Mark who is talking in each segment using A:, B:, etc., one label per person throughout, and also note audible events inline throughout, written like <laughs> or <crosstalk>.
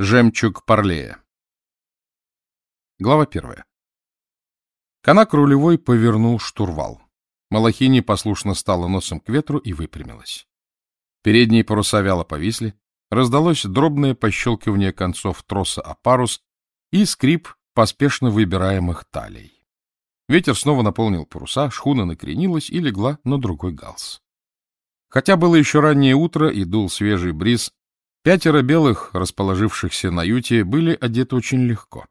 A: Жемчуг Парлея. Глава первая. Канак рулевой повернул штурвал. Малахини послушно стала носом к ветру и выпрямилась. Передние паруса вяло повисли, раздалось дробное пощелкивание концов троса о парус и скрип поспешно выбираемых талей. Ветер снова наполнил паруса, шхуна накренилась и легла на другой галс. Хотя было еще раннее утро и дул свежий бриз, Пятеро белых, расположившихся на юте, были одеты очень легко.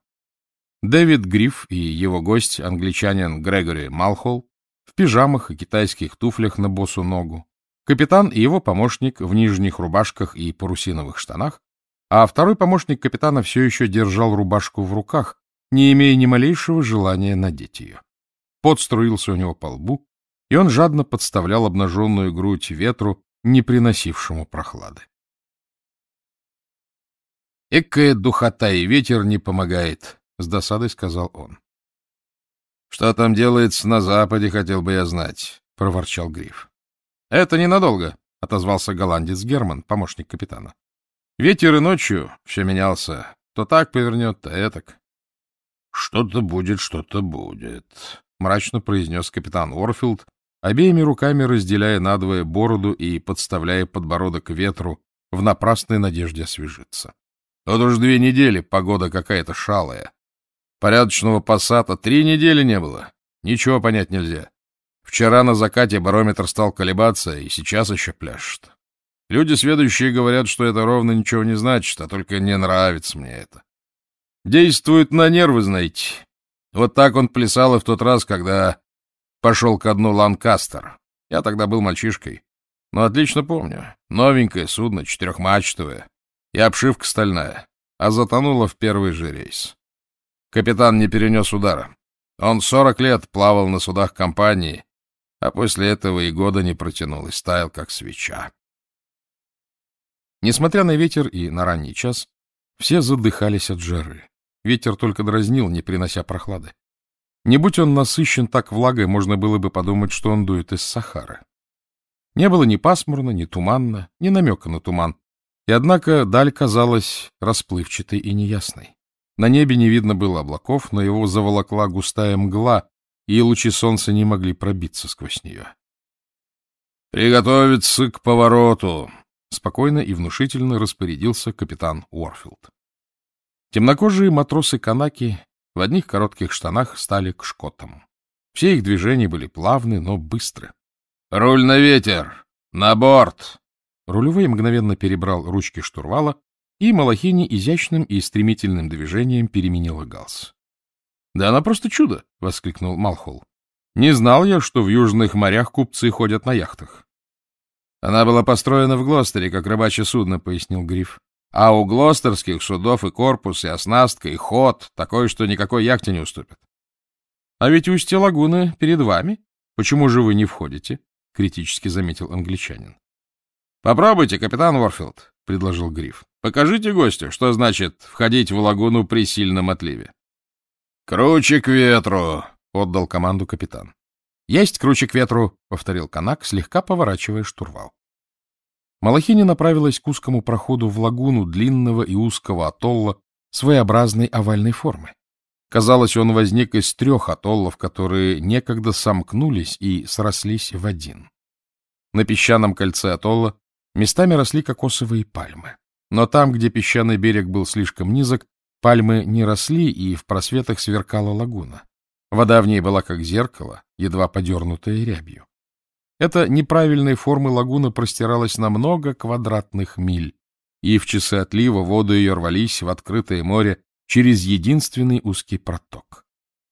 A: Дэвид Грифф и его гость, англичанин Грегори Малхолл, в пижамах и китайских туфлях на босу ногу, капитан и его помощник в нижних рубашках и парусиновых штанах, а второй помощник капитана все еще держал рубашку в руках, не имея ни малейшего желания надеть ее. Пот струился у него по лбу, и он жадно подставлял обнаженную грудь ветру, не приносившему прохлады. — Экая духота и ветер не помогает, — с досадой сказал он. — Что там делается на западе, хотел бы я знать, — проворчал Гриф. — Это ненадолго, — отозвался голландец Герман, помощник капитана. — Ветер и ночью все менялся. То так повернет, то этак. — Что-то будет, что-то будет, — мрачно произнес капитан Уорфилд, обеими руками разделяя надвое бороду и подставляя подбородок ветру в напрасной надежде освежиться. Вот уж две недели погода какая-то шалая. Порядочного пассата три недели не было. Ничего понять нельзя. Вчера на закате барометр стал колебаться, и сейчас еще пляшет. Люди, сведущие, говорят, что это ровно ничего не значит, а только не нравится мне это. Действует на нервы, знаете. Вот так он плясал и в тот раз, когда пошел ко дну Ланкастер. Я тогда был мальчишкой. Но отлично помню. Новенькое судно, четырехмачтовое и обшивка стальная, а затонула в первый же рейс. Капитан не перенес удара. Он сорок лет плавал на судах компании, а после этого и года не протянул и стаял, как свеча. Несмотря на ветер и на ранний час, все задыхались от жары. Ветер только дразнил, не принося прохлады. Не будь он насыщен так влагой, можно было бы подумать, что он дует из Сахары. Не было ни пасмурно, ни туманно, ни намека на туман, и однако даль казалась расплывчатой и неясной. На небе не видно было облаков, но его заволокла густая мгла, и лучи солнца не могли пробиться сквозь нее. — Приготовиться к повороту! — спокойно и внушительно распорядился капитан Уорфилд. Темнокожие матросы-канаки в одних коротких штанах стали к шкотам. Все их движения были плавны, но быстры. — Руль на ветер! На борт! Рулевой мгновенно перебрал ручки штурвала, и Малахини изящным и стремительным движением переменила галс. — Да она просто чудо! — воскликнул Малхол. — Не знал я, что в южных морях купцы ходят на яхтах. — Она была построена в Глостере, как рыбачье судно, — пояснил Гриф. — А у глостерских судов и корпус, и оснастка, и ход такой, что никакой яхте не уступит. — А ведь устье лагуны перед вами. Почему же вы не входите? — критически заметил англичанин. — Попробуйте, капитан Уорфилд, — предложил Гриф. — Покажите гостю, что значит входить в лагуну при сильном отливе. — Круче к ветру, — отдал команду капитан. — Есть круче к ветру, — повторил Канак, слегка поворачивая штурвал. Малахини направилась к узкому проходу в лагуну длинного и узкого атолла своеобразной овальной формы. Казалось, он возник из трех атоллов, которые некогда сомкнулись и срослись в один. На песчаном кольце атолла Местами росли кокосовые пальмы. Но там, где песчаный берег был слишком низок, пальмы не росли, и в просветах сверкала лагуна. Вода в ней была как зеркало, едва подернутая рябью. Эта неправильной формы лагуна простиралась на много квадратных миль, и в часы отлива воды ее рвались в открытое море через единственный узкий проток.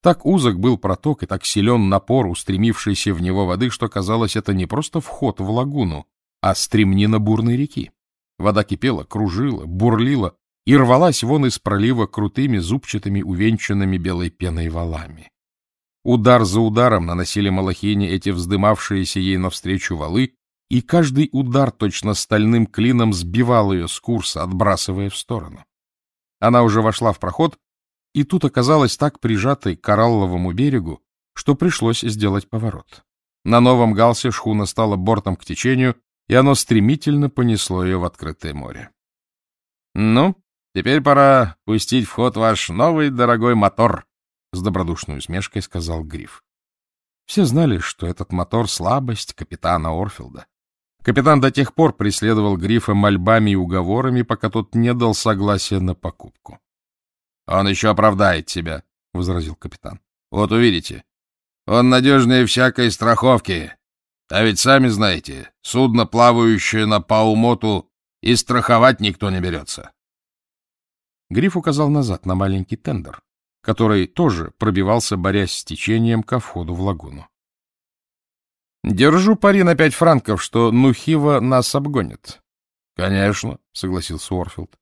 A: Так узок был проток и так силен напор, устремившийся в него воды, что казалось, это не просто вход в лагуну, а стремнина бурной реки. Вода кипела, кружила, бурлила и рвалась вон из пролива крутыми зубчатыми, увенчанными белой пеной валами. Удар за ударом наносили Малахине эти вздымавшиеся ей навстречу валы, и каждый удар точно стальным клином сбивал ее с курса, отбрасывая в сторону. Она уже вошла в проход, и тут оказалась так прижатой к коралловому берегу, что пришлось сделать поворот. На новом галсе шхуна стала бортом к течению, и оно стремительно понесло ее в открытое море. — Ну, теперь пора пустить в ход ваш новый дорогой мотор, — с добродушной усмешкой сказал Гриф. Все знали, что этот мотор — слабость капитана Орфилда. Капитан до тех пор преследовал Грифа мольбами и уговорами, пока тот не дал согласия на покупку. — Он еще оправдает себя, — возразил капитан. — Вот увидите. Он надежнее всякой страховки. А ведь сами знаете, судно, плавающее на Паумоту, и страховать никто не берется. Гриф указал назад на маленький тендер, который тоже пробивался, борясь с течением ко входу в лагуну. «Держу пари на пять франков, что Нухива нас обгонит». «Конечно», — согласился Уорфилд.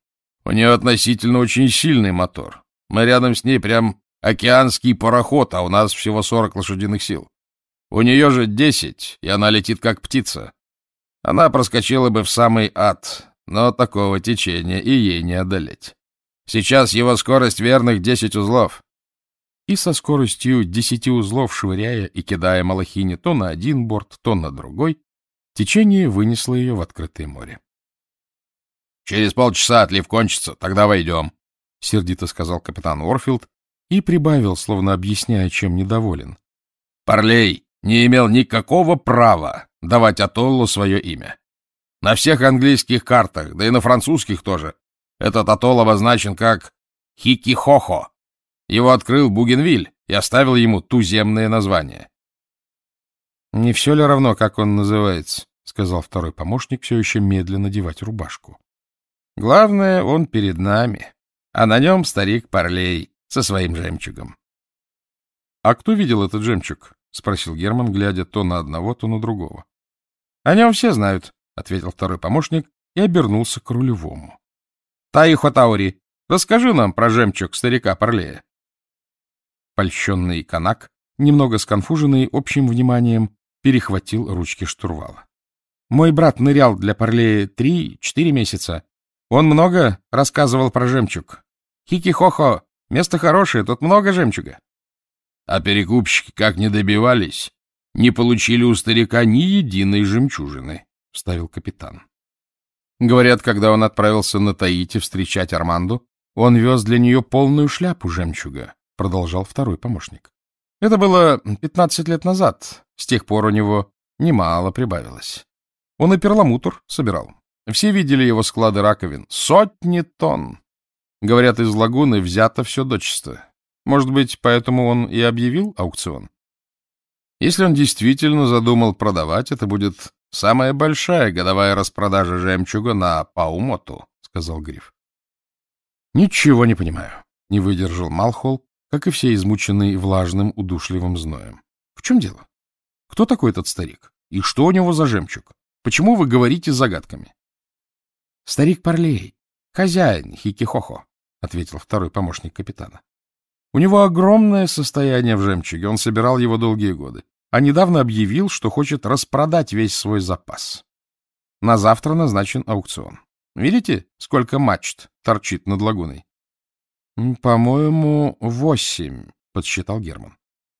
A: «У нее относительно очень сильный мотор. Мы рядом с ней прям океанский пароход, а у нас всего сорок лошадиных сил. У нее же десять, и она летит как птица. Она проскочила бы в самый ад, но такого течения и ей не одолеть. Сейчас его скорость верных десять узлов. И со скоростью десяти узлов, швыряя и кидая Малахини то на один борт, то на другой, течение вынесло ее в открытое море. — Через полчаса отлив кончится, тогда войдем, — сердито сказал капитан Орфилд и прибавил, словно объясняя, чем недоволен. — Парлей не имел никакого права давать Атоллу свое имя. На всех английских картах, да и на французских тоже, этот атолл обозначен как Хикихохо. Его открыл Бугенвиль и оставил ему туземное название. — Не все ли равно, как он называется? — сказал второй помощник, все еще медленно надевать рубашку. — Главное, он перед нами, а на нем старик Парлей со своим жемчугом. — А кто видел этот жемчуг? — спросил Герман, глядя то на одного, то на другого. — О нем все знают, — ответил второй помощник и обернулся к рулевому. — Таихо Таури, расскажи нам про жемчуг старика Парлея. Польщенный канак, немного сконфуженный общим вниманием, перехватил ручки штурвала. Мой брат нырял для Парлея три-четыре месяца. Он много рассказывал про жемчуг. Хики-хохо, место хорошее, тут много жемчуга. А перекупщики как не добивались, не получили у старика ни единой жемчужины. — вставил капитан. Говорят, когда он отправился на Таити встречать Арманду, он вез для нее полную шляпу жемчуга, — продолжал второй помощник. Это было пятнадцать лет назад. С тех пор у него немало прибавилось. Он и перламутр собирал. Все видели его склады раковин. Сотни тонн. Говорят, из лагуны взято все дочисто. Может быть, поэтому он и объявил аукцион? Если он действительно задумал продавать, это будет Самая большая годовая распродажа жемчуга на Паумоту, — сказал Гриф. — Ничего не понимаю, — не выдержал Малхол, как и все измученные влажным удушливым зноем. — В чем дело? Кто такой этот старик? И что у него за жемчуг? Почему вы говорите загадками? — Старик Парлей, хозяин Хикихохо, — ответил второй помощник капитана. У него огромное состояние в жемчуге, он собирал его долгие годы а недавно объявил, что хочет распродать весь свой запас. На завтра назначен аукцион. Видите, сколько мачт торчит над лагуной? — По-моему, восемь, — подсчитал Герман.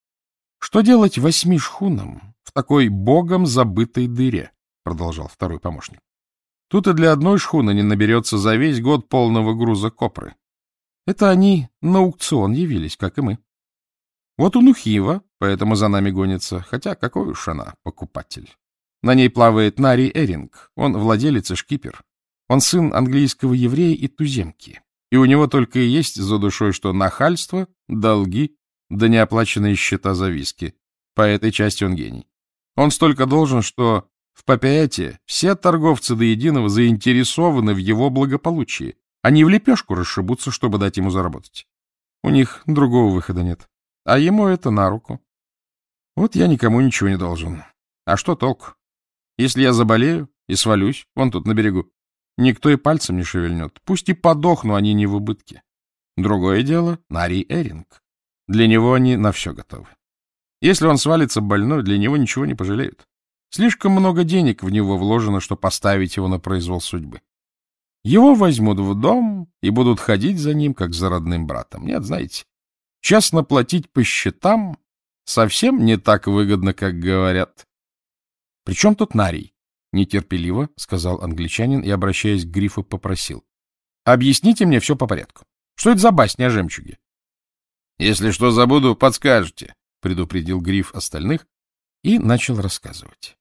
A: — Что делать восьми шхунам в такой богом забытой дыре? — продолжал второй помощник. — Тут и для одной шхуны не наберется за весь год полного груза копры. Это они на аукцион явились, как и мы. Вот у Нухива, поэтому за нами гонится, хотя какой уж она, покупатель. На ней плавает Нари Эринг, он владелец и шкипер. Он сын английского еврея и туземки. И у него только и есть за душой, что нахальство, долги, да неоплаченные счета за виски. По этой части он гений. Он столько должен, что в Папиате все торговцы до единого заинтересованы в его благополучии. Они в лепешку расшибутся, чтобы дать ему заработать. У них другого выхода нет. А ему это на руку. Вот я никому ничего не должен. А что толк? Если я заболею и свалюсь, вон тут на берегу, никто и пальцем не шевельнет. Пусть и подохну, они не в убытке. Другое дело — Нари Эринг. Для него они на все готовы. Если он свалится больной, для него ничего не пожалеют. Слишком много денег в него вложено, чтобы поставить его на произвол судьбы. Его возьмут в дом и будут ходить за ним, как за родным братом. Нет, знаете, Честно платить по счетам совсем не так выгодно, как говорят. — Причем тут Нарий? — нетерпеливо сказал англичанин и, обращаясь к Грифу, попросил. объясните мне все по порядку. Что это за басня о жемчуге? — Если что забуду, подскажете, — предупредил Гриф остальных и начал рассказывать.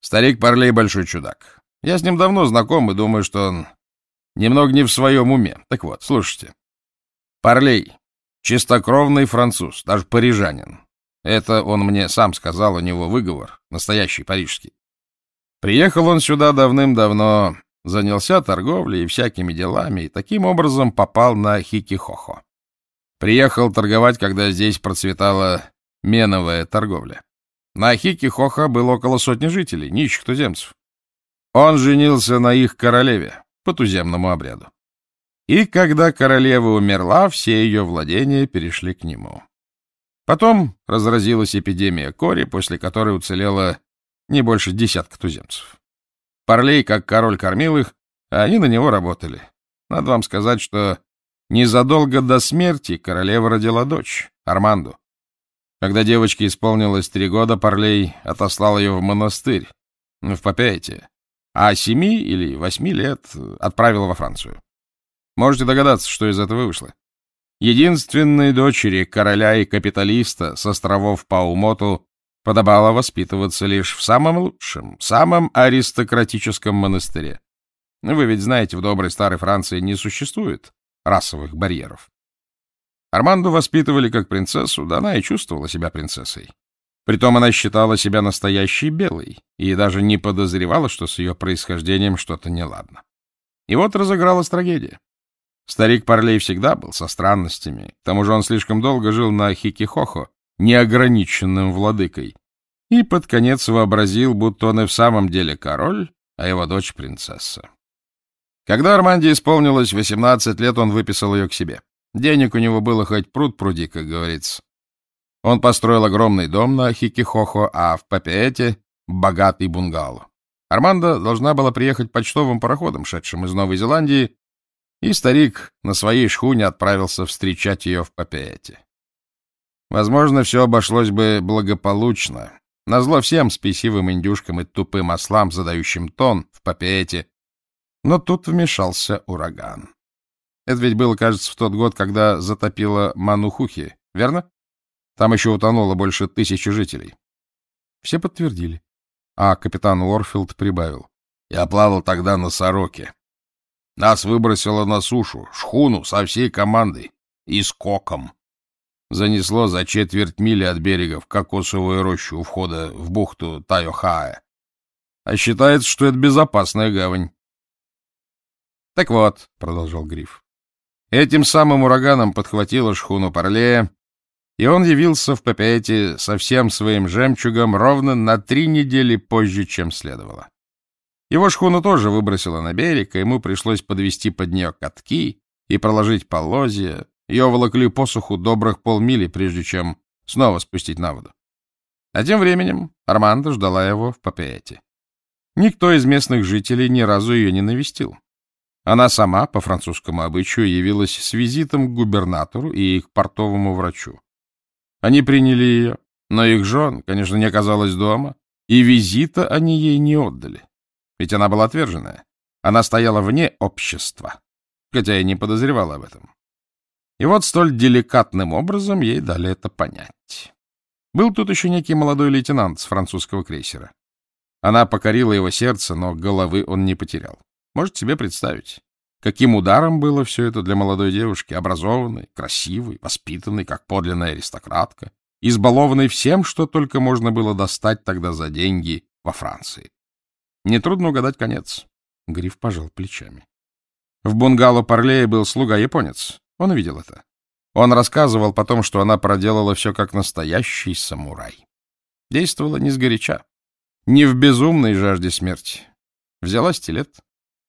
A: Старик Парлей большой чудак. Я с ним давно знаком и думаю, что он немного не в своем уме. Так вот, слушайте. Парлей — чистокровный француз, даже парижанин. Это он мне сам сказал, у него выговор, настоящий парижский. Приехал он сюда давным-давно, занялся торговлей и всякими делами, и таким образом попал на Хикихохо. Приехал торговать, когда здесь процветала меновая торговля. На Хикихохо было около сотни жителей, нищих туземцев. Он женился на их королеве по туземному обряду. И когда королева умерла, все ее владения перешли к нему. Потом разразилась эпидемия кори, после которой уцелело не больше десятка туземцев. Парлей, как король, кормил их, а они на него работали. Надо вам сказать, что незадолго до смерти королева родила дочь, Арманду. Когда девочке исполнилось три года, Парлей отослал ее в монастырь, в Папете, а семи или восьми лет отправил во Францию. Можете догадаться, что из этого вышло. Единственной дочери короля и капиталиста с островов Паумоту подобало воспитываться лишь в самом лучшем, самом аристократическом монастыре. Вы ведь знаете, в доброй старой Франции не существует расовых барьеров. Арманду воспитывали как принцессу, да она и чувствовала себя принцессой. Притом она считала себя настоящей белой и даже не подозревала, что с ее происхождением что-то неладно. И вот разыгралась трагедия. Старик Парлей всегда был со странностями, к тому же он слишком долго жил на Хикихохо, неограниченным владыкой, и под конец вообразил, будто он и в самом деле король, а его дочь — принцесса. Когда Арманде исполнилось 18 лет, он выписал ее к себе. Денег у него было хоть пруд пруди, как говорится. Он построил огромный дом на Хикихохо, а в Папиэте — богатый бунгало. Армандо должна была приехать почтовым пароходом, шедшим из Новой Зеландии, и старик на своей шхуне отправился встречать ее в Папиэте. Возможно, все обошлось бы благополучно. Назло всем спесивым индюшкам и тупым ослам, задающим тон в Папиэте. Но тут вмешался ураган. Это ведь было, кажется, в тот год, когда затопило Манухухи, верно? Там еще утонуло больше тысячи жителей. Все подтвердили. А капитан Уорфилд прибавил. Я плавал тогда на Сороке. Нас выбросило на сушу, шхуну со всей командой и скоком. Занесло за четверть мили от берега в кокосовую рощу у входа в бухту Тайохаэ. А считается, что это безопасная гавань. — Так вот, — продолжал Гриф, — этим самым ураганом подхватило шхуну Парлея, и он явился в Папете со всем своим жемчугом ровно на три недели позже, чем следовало. Его шхуну тоже выбросило на берег, и ему пришлось подвести под нее катки и проложить полозья, ее волокли по суху добрых полмили, прежде чем снова спустить на воду. А тем временем Армандо ждала его в Папиэте. Никто из местных жителей ни разу ее не навестил. Она сама, по французскому обычаю, явилась с визитом к губернатору и к портовому врачу. Они приняли ее, но их жен, конечно, не оказалось дома, и визита они ей не отдали. Ведь она была отверженная. Она стояла вне общества, хотя и не подозревала об этом. И вот столь деликатным образом ей дали это понять. Был тут еще некий молодой лейтенант с французского крейсера. Она покорила его сердце, но головы он не потерял. Можете себе представить, каким ударом было все это для молодой девушки, образованной, красивой, воспитанной, как подлинная аристократка, избалованной всем, что только можно было достать тогда за деньги во Франции. Нетрудно угадать конец. Гриф пожал плечами. В бунгало Парлея был слуга-японец. Он увидел это. Он рассказывал потом, что она проделала все как настоящий самурай. Действовала не сгоряча, не в безумной жажде смерти. Взяла стилет,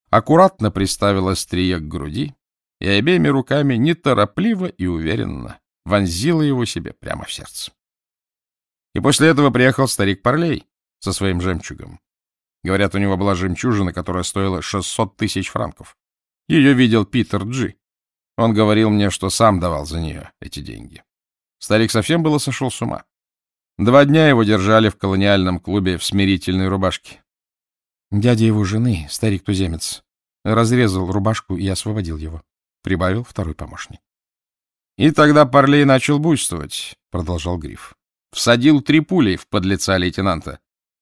A: аккуратно приставила острие к груди и обеими руками неторопливо и уверенно вонзила его себе прямо в сердце. И после этого приехал старик Парлей со своим жемчугом. Говорят, у него была жемчужина, которая стоила 600 тысяч франков. Ее видел Питер Джи. Он говорил мне, что сам давал за нее эти деньги. Старик совсем было сошел с ума. Два дня его держали в колониальном клубе в смирительной рубашке. Дядя его жены, старик-туземец, Разрезал рубашку и освободил его. Прибавил второй помощник. — И тогда Парлей начал буйствовать, — продолжал Гриф. Всадил три пули в подлеца лейтенанта.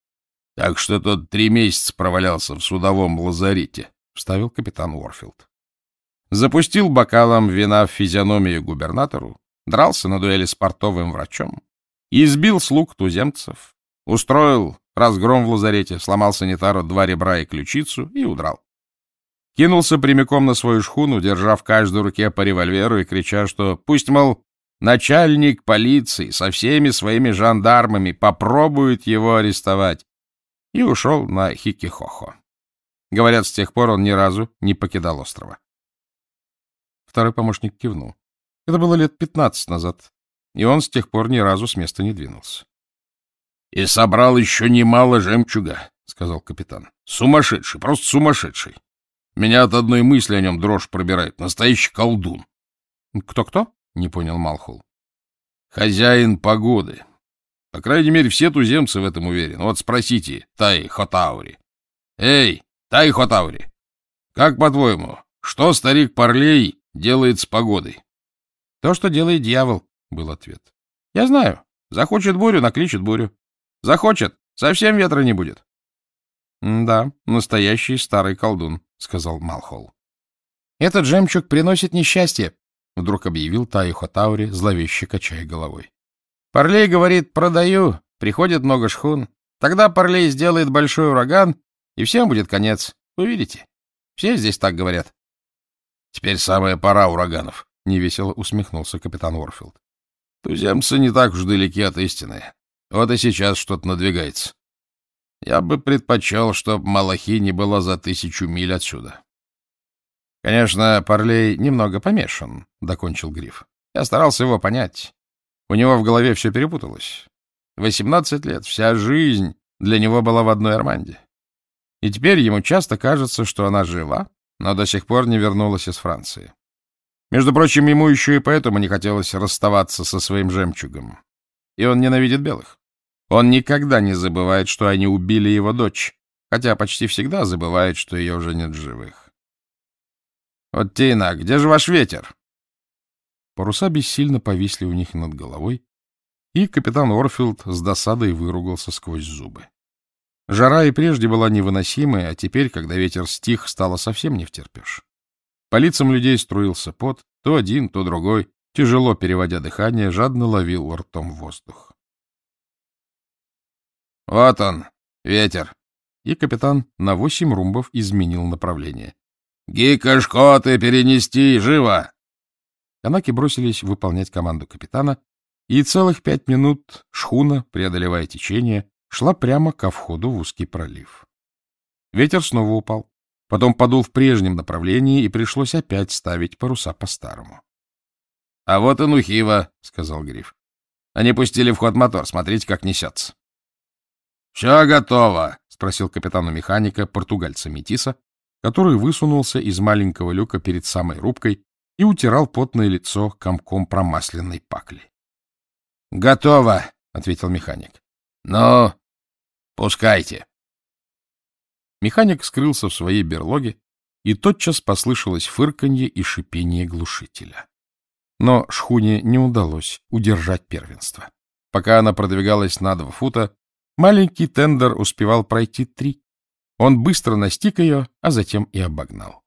A: — Так что тот три месяца провалялся в судовом лазарете, — вставил капитан Уорфилд. Запустил бокалом вина в физиономию губернатору, дрался на дуэли с портовым врачом, избил слуг туземцев, устроил разгром в лазарете, сломал санитару два ребра и ключицу и удрал. Кинулся прямиком на свою шхуну, держа в каждой руке по револьверу и крича, что пусть, мол, начальник полиции со всеми своими жандармами попробует его арестовать, и ушел на Хикихохо. Говорят, с тех пор он ни разу не покидал острова. Второй помощник кивнул. Это было лет пятнадцать назад, и он с тех пор ни разу с места не двинулся. — И собрал еще немало жемчуга, — сказал капитан. — Сумасшедший, просто сумасшедший. Меня от одной мысли о нем дрожь пробирает. Настоящий колдун. «Кто — Кто-кто? — не понял Малхул. — Хозяин погоды. По крайней мере, все туземцы в этом уверены. Вот спросите Тай Хотаури. Эй, Тай Хотаури, как по-твоему, что старик Парлей делает с погодой? — То, что делает дьявол, — был ответ. — Я знаю. Захочет бурю, накличет бурю. Захочет, совсем ветра не будет. — Да, настоящий старый колдун, — сказал Малхол. — Этот жемчуг приносит несчастье, — вдруг объявил Таихо Таури, зловеще качая головой. — Парлей говорит, продаю, приходит много шхун. Тогда Парлей сделает большой ураган, и всем будет конец. Увидите? Все здесь так говорят. — Теперь самая пора ураганов, — невесело усмехнулся капитан Уорфилд. — Туземцы не так уж далеки от истины. Вот и сейчас что-то надвигается. Я бы предпочел, чтобы Малахи не было за тысячу миль отсюда. — Конечно, Парлей немного помешан, — докончил Гриф. Я старался его понять. У него в голове все перепуталось. Восемнадцать лет, вся жизнь для него была в одной Арманде. И теперь ему часто кажется, что она жива, но до сих пор не вернулась из Франции. Между прочим, ему еще и поэтому не хотелось расставаться со своим жемчугом. И он ненавидит белых. Он никогда не забывает, что они убили его дочь, хотя почти всегда забывает, что ее уже нет в живых. «Вот, Тина, где же ваш ветер?» Паруса бессильно повисли у них над головой, и капитан Орфилд с досадой выругался сквозь зубы. Жара и прежде была невыносимой, а теперь, когда ветер стих, стало совсем не втерпешь. По лицам людей струился пот, то один, то другой, тяжело переводя дыхание, жадно ловил ртом воздух. — Вот он, ветер. И капитан на восемь румбов изменил направление. — Гика-шкоты перенести, живо! Канаки бросились выполнять команду капитана, и целых пять минут шхуна, преодолевая течение, шла прямо ко входу в узкий пролив. Ветер снова упал, потом подул в прежнем направлении, и пришлось опять ставить паруса по-старому. — А вот и Нухива, — сказал Гриф. — Они пустили в ход мотор, смотрите, как несется. — Все готово, — спросил капитану механика, португальца Метиса, который высунулся из маленького люка перед самой рубкой и утирал потное лицо комком промасленной пакли. — Готово, — ответил механик. — Ну, пускайте. Механик скрылся в своей берлоге, и тотчас послышалось фырканье и шипение глушителя. Но шхуне не удалось удержать первенство. Пока она продвигалась на два фута, Маленький тендер успевал пройти три. Он быстро настиг ее, а затем и обогнал.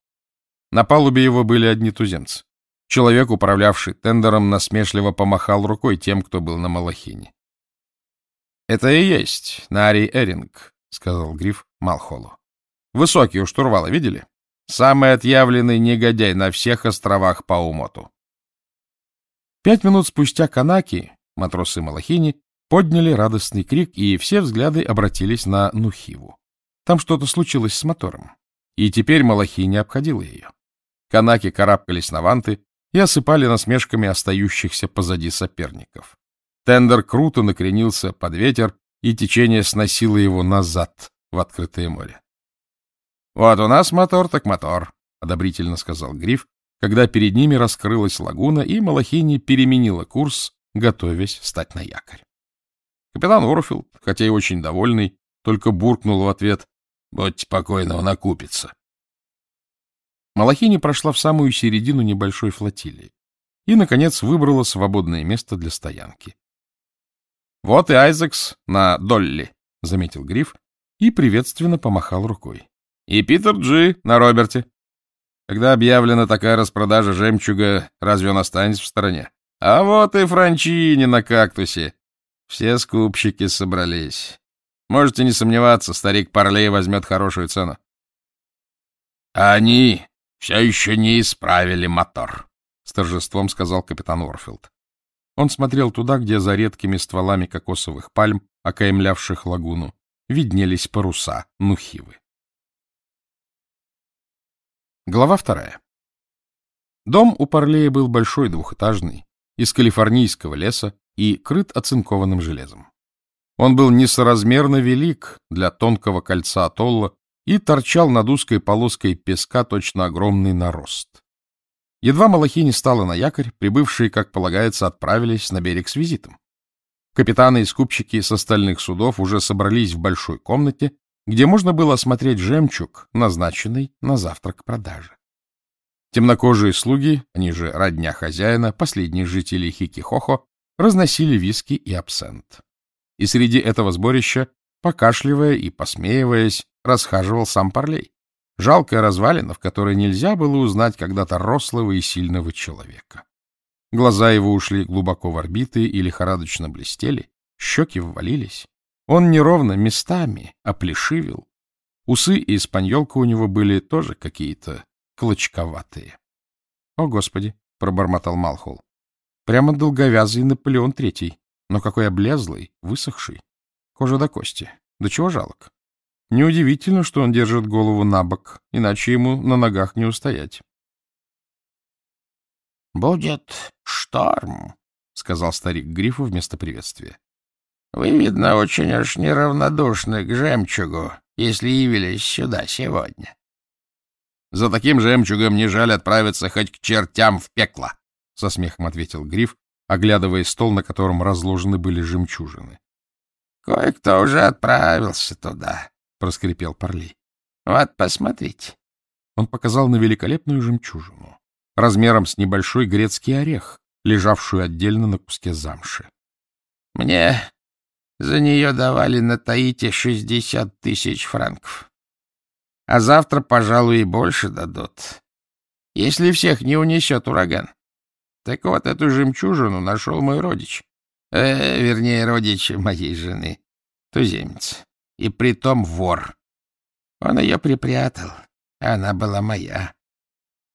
A: На палубе его были одни туземцы. Человек, управлявший тендером, насмешливо помахал рукой тем, кто был на Малахине. — Это и есть Нари Эринг, — сказал Гриф Малхолу. — Высокий у штурвала, видели? Самый отъявленный негодяй на всех островах по умоту. Пять минут спустя Канаки, матросы Малахини, подняли радостный крик, и все взгляды обратились на Нухиву. Там что-то случилось с мотором, и теперь Малахи не обходила ее. Канаки карабкались на ванты и осыпали насмешками остающихся позади соперников. Тендер круто накренился под ветер, и течение сносило его назад в открытое море. — Вот у нас мотор так мотор, — одобрительно сказал Гриф, когда перед ними раскрылась лагуна, и Малахини переменила курс, готовясь стать на якорь. Капитан Орфилд, хотя и очень довольный, только буркнул в ответ «Будьте покойны, он окупится». Малахини прошла в самую середину небольшой флотилии и, наконец, выбрала свободное место для стоянки. — Вот и Айзекс на Долли, — заметил Гриф и приветственно помахал рукой. — И Питер Джи на Роберте. Когда объявлена такая распродажа жемчуга, разве он останется в стороне? А вот и Франчини на кактусе. Все скупщики собрались. Можете не сомневаться, старик Парлей возьмет хорошую цену. — Они все еще не исправили мотор, — с торжеством сказал капитан Уорфилд. Он смотрел туда, где за редкими стволами кокосовых пальм, окаймлявших лагуну, виднелись паруса Нухивы. Глава вторая. Дом у Парлея был большой двухэтажный, из калифорнийского леса и крыт оцинкованным железом. Он был несоразмерно велик для тонкого кольца атолла и торчал над узкой полоской песка точно огромный нарост. Едва Малахини стала на якорь, прибывшие, как полагается, отправились на берег с визитом. Капитаны и скупщики с остальных судов уже собрались в большой комнате, где можно было осмотреть жемчуг, назначенный на завтрак продажи. Темнокожие слуги, они же родня хозяина, последние жители Хикихохо, разносили виски и абсент. И среди этого сборища, покашливая и посмеиваясь, расхаживал сам Парлей. Жалкая развалина, в которой нельзя было узнать когда-то рослого и сильного человека. Глаза его ушли глубоко в орбиты и лихорадочно блестели, щеки ввалились. Он неровно местами оплешивил. Усы и испаньолка у него были тоже какие-то клочковатые. — О, Господи! — пробормотал Малхол. — Прямо долговязый Наполеон Третий, но какой облезлый, высохший. Кожа до кости. До чего жалок. Неудивительно, что он держит голову на бок, иначе ему на ногах не устоять.
B: — Будет шторм, — сказал старик Грифу вместо приветствия. — Вы, видно, очень уж неравнодушны к жемчугу, если явились сюда сегодня.
A: — За таким жемчугом не жаль отправиться хоть к чертям в пекло, — со смехом ответил Гриф, оглядывая стол, на котором разложены были жемчужины.
B: — Кое-кто уже отправился туда, — проскрипел Парли. — Вот, посмотрите.
A: Он показал на великолепную жемчужину, размером с небольшой грецкий орех, лежавшую отдельно на куске замши.
B: — Мне за нее давали на Таите шестьдесят тысяч франков. А завтра, пожалуй, и больше дадут, если всех не унесет ураган. Так вот, эту жемчужину нашел мой родич. Э, вернее, родич моей жены, туземец и притом вор. Он ее припрятал, она была моя.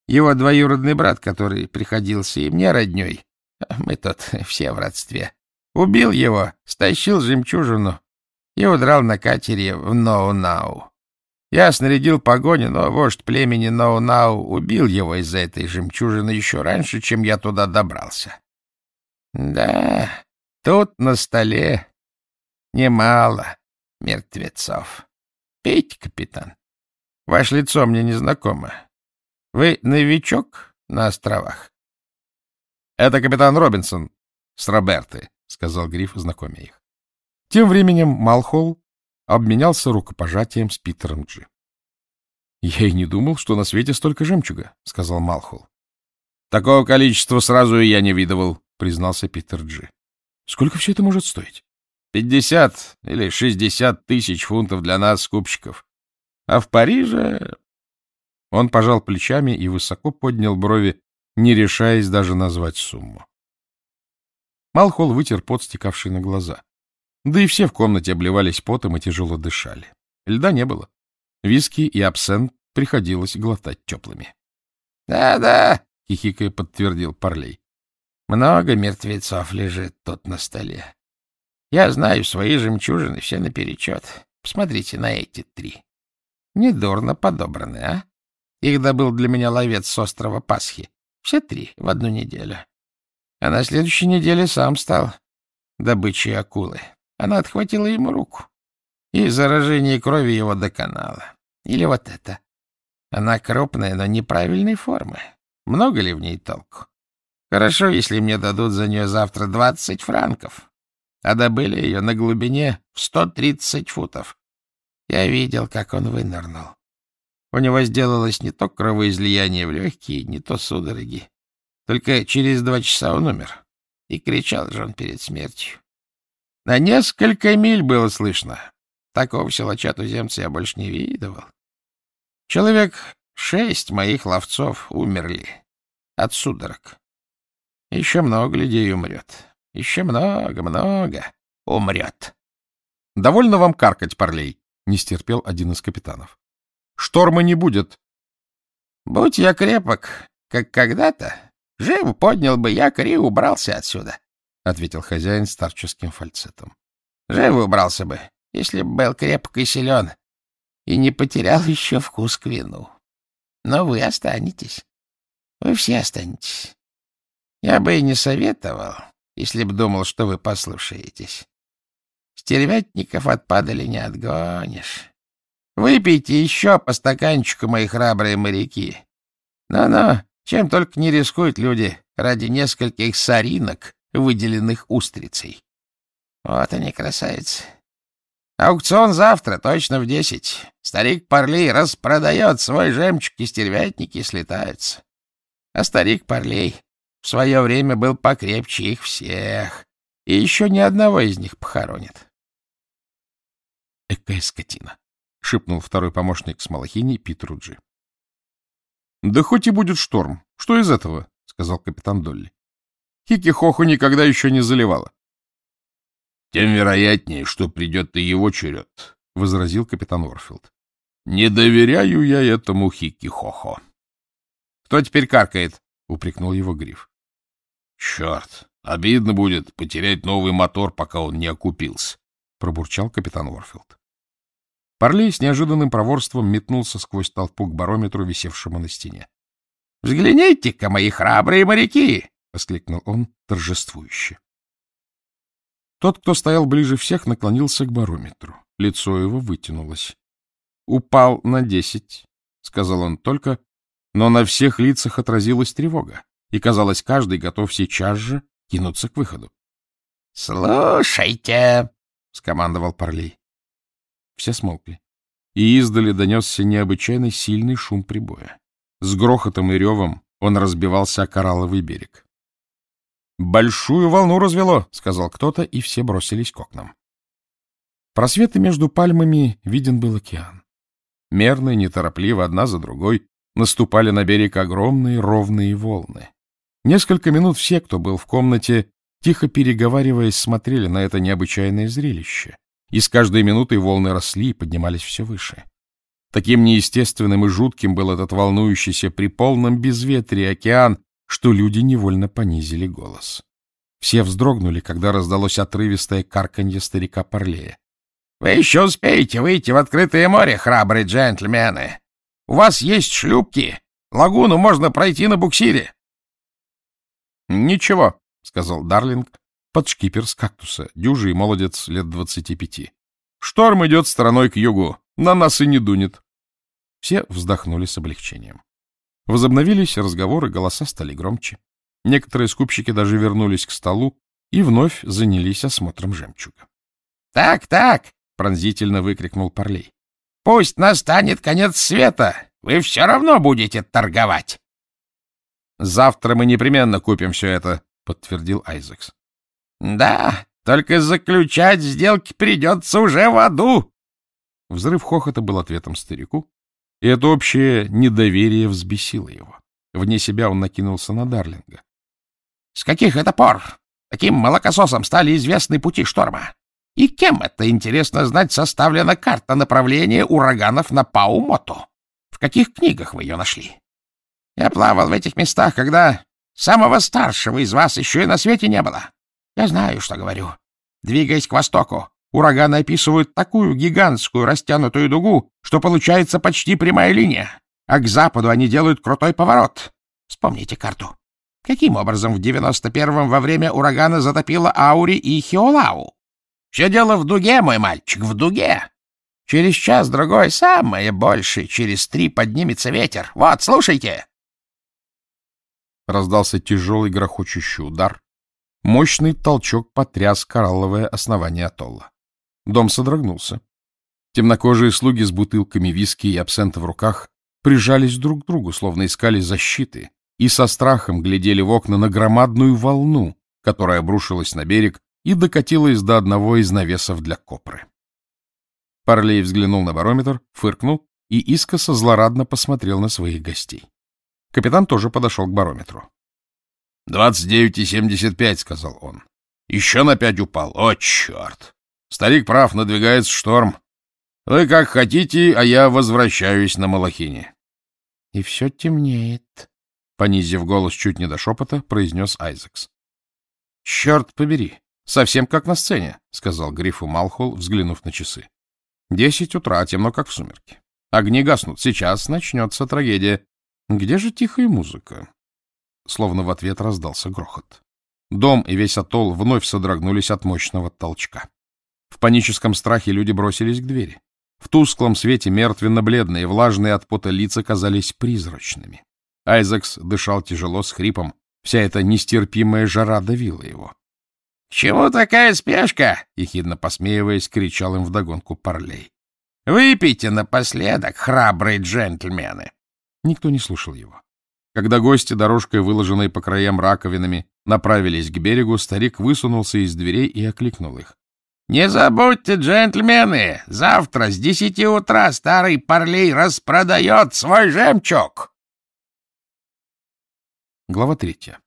B: Его двоюродный брат, который приходился и мне родней, <laughs> мы тут все в родстве, убил его, стащил жемчужину и удрал на катере в Ноунау. Я снарядил погоню, но вождь племени Ноунау убил его из-за этой жемчужины еще раньше, чем я туда добрался. Да, тут на столе немало мертвецов. Пейте, капитан. Ваше лицо мне незнакомо. Вы новичок на островах?
A: — Это капитан Робинсон с Роберты, — сказал Гриф, знакомя их. Тем временем Малхолл обменялся рукопожатием с Питером Джи. — Я и не думал, что на свете столько жемчуга, — сказал Малхолл. — Такого количества сразу и я не видывал, — признался Питер Джи. — Сколько все это может стоить? Пятьдесят или шестьдесят тысяч фунтов для нас, скупщиков. А в Париже... Он пожал плечами и высоко поднял брови, не решаясь даже назвать сумму. Малхол вытер пот, стекавший на глаза. Да и все в комнате обливались потом и тяжело дышали. Льда не было. Виски и абсент приходилось глотать теплыми.
B: «Да, — Да-да, — хихикая подтвердил Парлей. — Много мертвецов лежит тут на столе. Я знаю свои жемчужины все наперечет. Посмотрите на эти три. Недурно подобраны, а? Их добыл для меня ловец с острова Пасхи. Все три в одну неделю. А на следующей неделе сам стал добычей акулы. Она отхватила ему руку. И заражение крови его доконало. Или вот это. Она крупная, но неправильной формы. Много ли в ней толку? Хорошо, если мне дадут за нее завтра двадцать франков а добыли ее на глубине в сто тридцать футов. Я видел, как он вынырнул. У него сделалось не то кровоизлияние в легкие, не то судороги. Только через два часа он умер. И кричал же он перед смертью. На несколько миль было слышно. Такого силача туземца я больше не видывал. Человек шесть моих ловцов умерли от судорог. Еще много людей умрет. Еще много-много умрет.
A: — Довольно вам каркать, парлей, — не стерпел один из капитанов. — Шторма не будет.
B: — Будь я крепок, как когда-то, живо поднял бы якорь и убрался отсюда, — ответил хозяин старческим фальцетом. — Живо убрался бы, если бы был крепок и силен, и не потерял еще вкус к вину. Но вы останетесь. Вы все останетесь. Я бы и не советовал, если б думал, что вы послушаетесь. Стервятников от падали не отгонишь. Выпейте еще по стаканчику, мои храбрые моряки. Но-но, чем только не рискуют люди ради нескольких соринок, выделенных устрицей. Вот они, красавицы. Аукцион завтра, точно в десять. Старик Парлей распродает свой жемчуг, и стервятники слетаются. А старик Парлей в свое время был покрепче их всех, и еще ни одного из них похоронит.
A: — Экая скотина! — шепнул второй помощник с Малахини Питеру Джи. — Да хоть и будет шторм. Что из этого? — сказал капитан Долли. Хики-хоху никогда еще не заливала.
C: — Тем вероятнее, что придет и его черед, — возразил капитан Орфилд. — Не доверяю я этому Хики-хохо.
A: — Кто теперь каркает? — упрекнул его Гриф.
C: — Черт, обидно будет потерять новый мотор, пока он не окупился, — пробурчал капитан Орфилд.
A: Парлей с неожиданным проворством метнулся сквозь толпу к барометру, висевшему на стене.
B: — Взгляните-ка, мои храбрые моряки!
A: — воскликнул он торжествующе. Тот, кто стоял ближе всех, наклонился к барометру. Лицо его вытянулось. — Упал на десять, — сказал он только, но на всех лицах отразилась тревога, и, казалось, каждый готов сейчас же кинуться к выходу.
B: — Слушайте, — скомандовал Парлей.
A: Все смолкли, и издали донесся необычайно сильный шум прибоя. С грохотом и ревом он разбивался о коралловый берег. «Большую волну развело», — сказал кто-то, и все бросились к окнам. Просветы между пальмами виден был океан. Мерно и неторопливо, одна за другой, наступали на берег огромные ровные волны. Несколько минут все, кто был в комнате, тихо переговариваясь, смотрели на это необычайное зрелище, и с каждой минутой волны росли и поднимались все выше. Таким неестественным и жутким был этот волнующийся при полном безветрии океан, что люди невольно понизили голос. Все вздрогнули, когда раздалось отрывистое карканье старика Парлея.
B: — Вы еще успеете выйти в открытое море, храбрые джентльмены! У вас есть шлюпки. Лагуну можно пройти на буксире.
A: — Ничего, — сказал Дарлинг, подшкипер с кактуса, дюжий молодец лет двадцати пяти. — Шторм идет стороной к югу, на нас и не дунет. Все вздохнули с облегчением. Возобновились разговоры, голоса стали громче. Некоторые скупщики даже вернулись к столу и вновь занялись осмотром жемчуга.
B: — Так, так! — пронзительно выкрикнул Парлей. Пусть настанет конец света, вы все равно будете торговать.
A: — Завтра мы непременно купим все это, — подтвердил Айзекс.
B: — Да, только заключать сделки придется уже в аду.
A: Взрыв хохота был ответом старику, и это общее недоверие взбесило его. Вне себя он накинулся на Дарлинга.
B: — С каких это пор таким молокососом стали известны пути шторма? И кем это, интересно знать, составлена карта направления ураганов на Паумоту? В каких книгах вы ее нашли? Я плавал в этих местах, когда самого старшего из вас еще и на свете не было. Я знаю, что говорю. Двигаясь к востоку, ураганы описывают такую гигантскую растянутую дугу, что получается почти прямая линия, а к западу они делают крутой поворот. Вспомните карту. Каким образом в 91-м во время урагана затопило Аури и Хиолау? Все дело в дуге, мой мальчик, в дуге. Через час-другой, самое больше, через три поднимется ветер. Вот, слушайте!»
A: Раздался тяжелый грохочущий удар. Мощный толчок потряс коралловое основание атолла. Дом содрогнулся. Темнокожие слуги с бутылками виски и абсента в руках прижались друг к другу, словно искали защиты, и со страхом глядели в окна на громадную волну, которая обрушилась на берег и докатилась до одного из навесов для копры. Парлей взглянул на барометр, фыркнул и искоса злорадно посмотрел на своих гостей. Капитан тоже подошел к барометру.
C: — Двадцать девять и семьдесят пять, — сказал он. — Еще на пять упал. О, черт! Старик прав, надвигается шторм. Вы как хотите, а я возвращаюсь на Малахине.
B: — И все темнеет, — понизив голос чуть не до шепота, произнес Айзекс.
A: — Черт побери, совсем как на сцене, — сказал Грифу Малхол, взглянув на часы. — Десять утра, темно как в сумерки. Огни гаснут, сейчас начнется трагедия. Где же тихая музыка? Словно в ответ раздался грохот. Дом и весь атолл вновь содрогнулись от мощного толчка. В паническом страхе люди бросились к двери. В тусклом свете мертвенно-бледные, влажные от пота лица казались призрачными. Айзекс дышал тяжело, с хрипом. Вся эта нестерпимая жара давила его.
B: — чему такая спешка?
A: — ехидно посмеиваясь, кричал им вдогонку Парлей.
B: — Выпейте напоследок, храбрые джентльмены.
A: Никто не слушал его. Когда гости, дорожкой выложенной по краям раковинами, направились к берегу, старик высунулся из дверей и окликнул их.
B: — Не забудьте, джентльмены, завтра с десяти утра старый парлей распродает свой жемчуг.
A: Глава третья.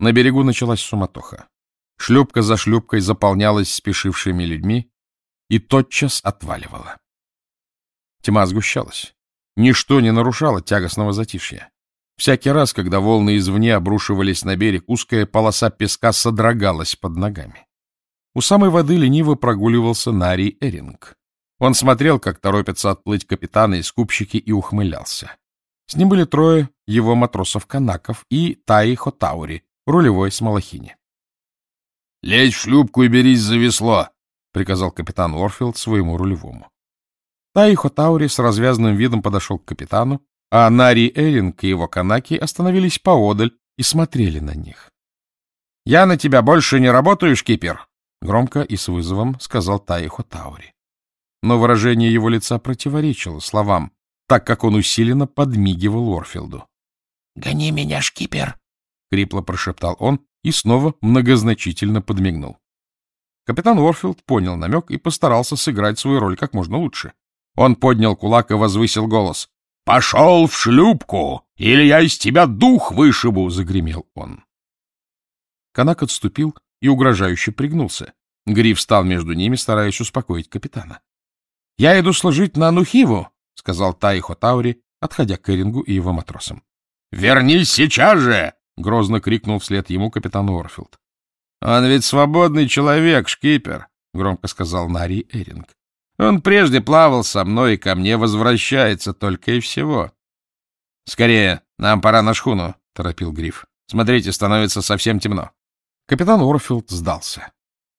A: На берегу началась суматоха. Шлюпка за шлюпкой заполнялась спешившими людьми и тотчас отваливала. Тьма сгущалась. Ничто не нарушало тягостного затишья. Всякий раз, когда волны извне обрушивались на берег, узкая полоса песка содрогалась под ногами. У самой воды лениво прогуливался Нарий Эринг. Он смотрел, как торопятся отплыть капитаны и скупщики, и ухмылялся. С ним были трое его матросов-канаков и Таи Хотаури, рулевой с Малахини.
C: — Лезь в шлюпку и берись за весло, — приказал капитан Орфилд своему рулевому.
A: Таи Хотаури с развязанным видом подошел к капитану, а Нари Эринг и его канаки остановились поодаль и смотрели на них. — Я на тебя больше не работаю, шкипер! — громко и с вызовом сказал Таи Хотаури. Но выражение его лица противоречило словам, так как он усиленно подмигивал Орфилду.
B: — Гони меня, шкипер!
A: — хрипло прошептал он и снова многозначительно подмигнул. Капитан Орфилд понял намек и постарался сыграть свою роль как можно лучше. Он поднял кулак и возвысил голос. — Пошел в шлюпку, или я из тебя дух вышибу! — загремел он. Канак отступил и угрожающе пригнулся. Гриф встал между ними, стараясь успокоить капитана. — Я иду служить на Нухиву, — сказал Тайхо Таури, отходя к Эрингу и его матросам. — Вернись сейчас же! — грозно крикнул вслед ему капитан Уорфилд. — Он ведь свободный человек, шкипер, — громко сказал Нари Эринг. Он прежде плавал со мной и ко мне возвращается только и всего. — Скорее, нам пора на шхуну, — торопил Гриф. — Смотрите, становится совсем темно. Капитан Орфилд сдался.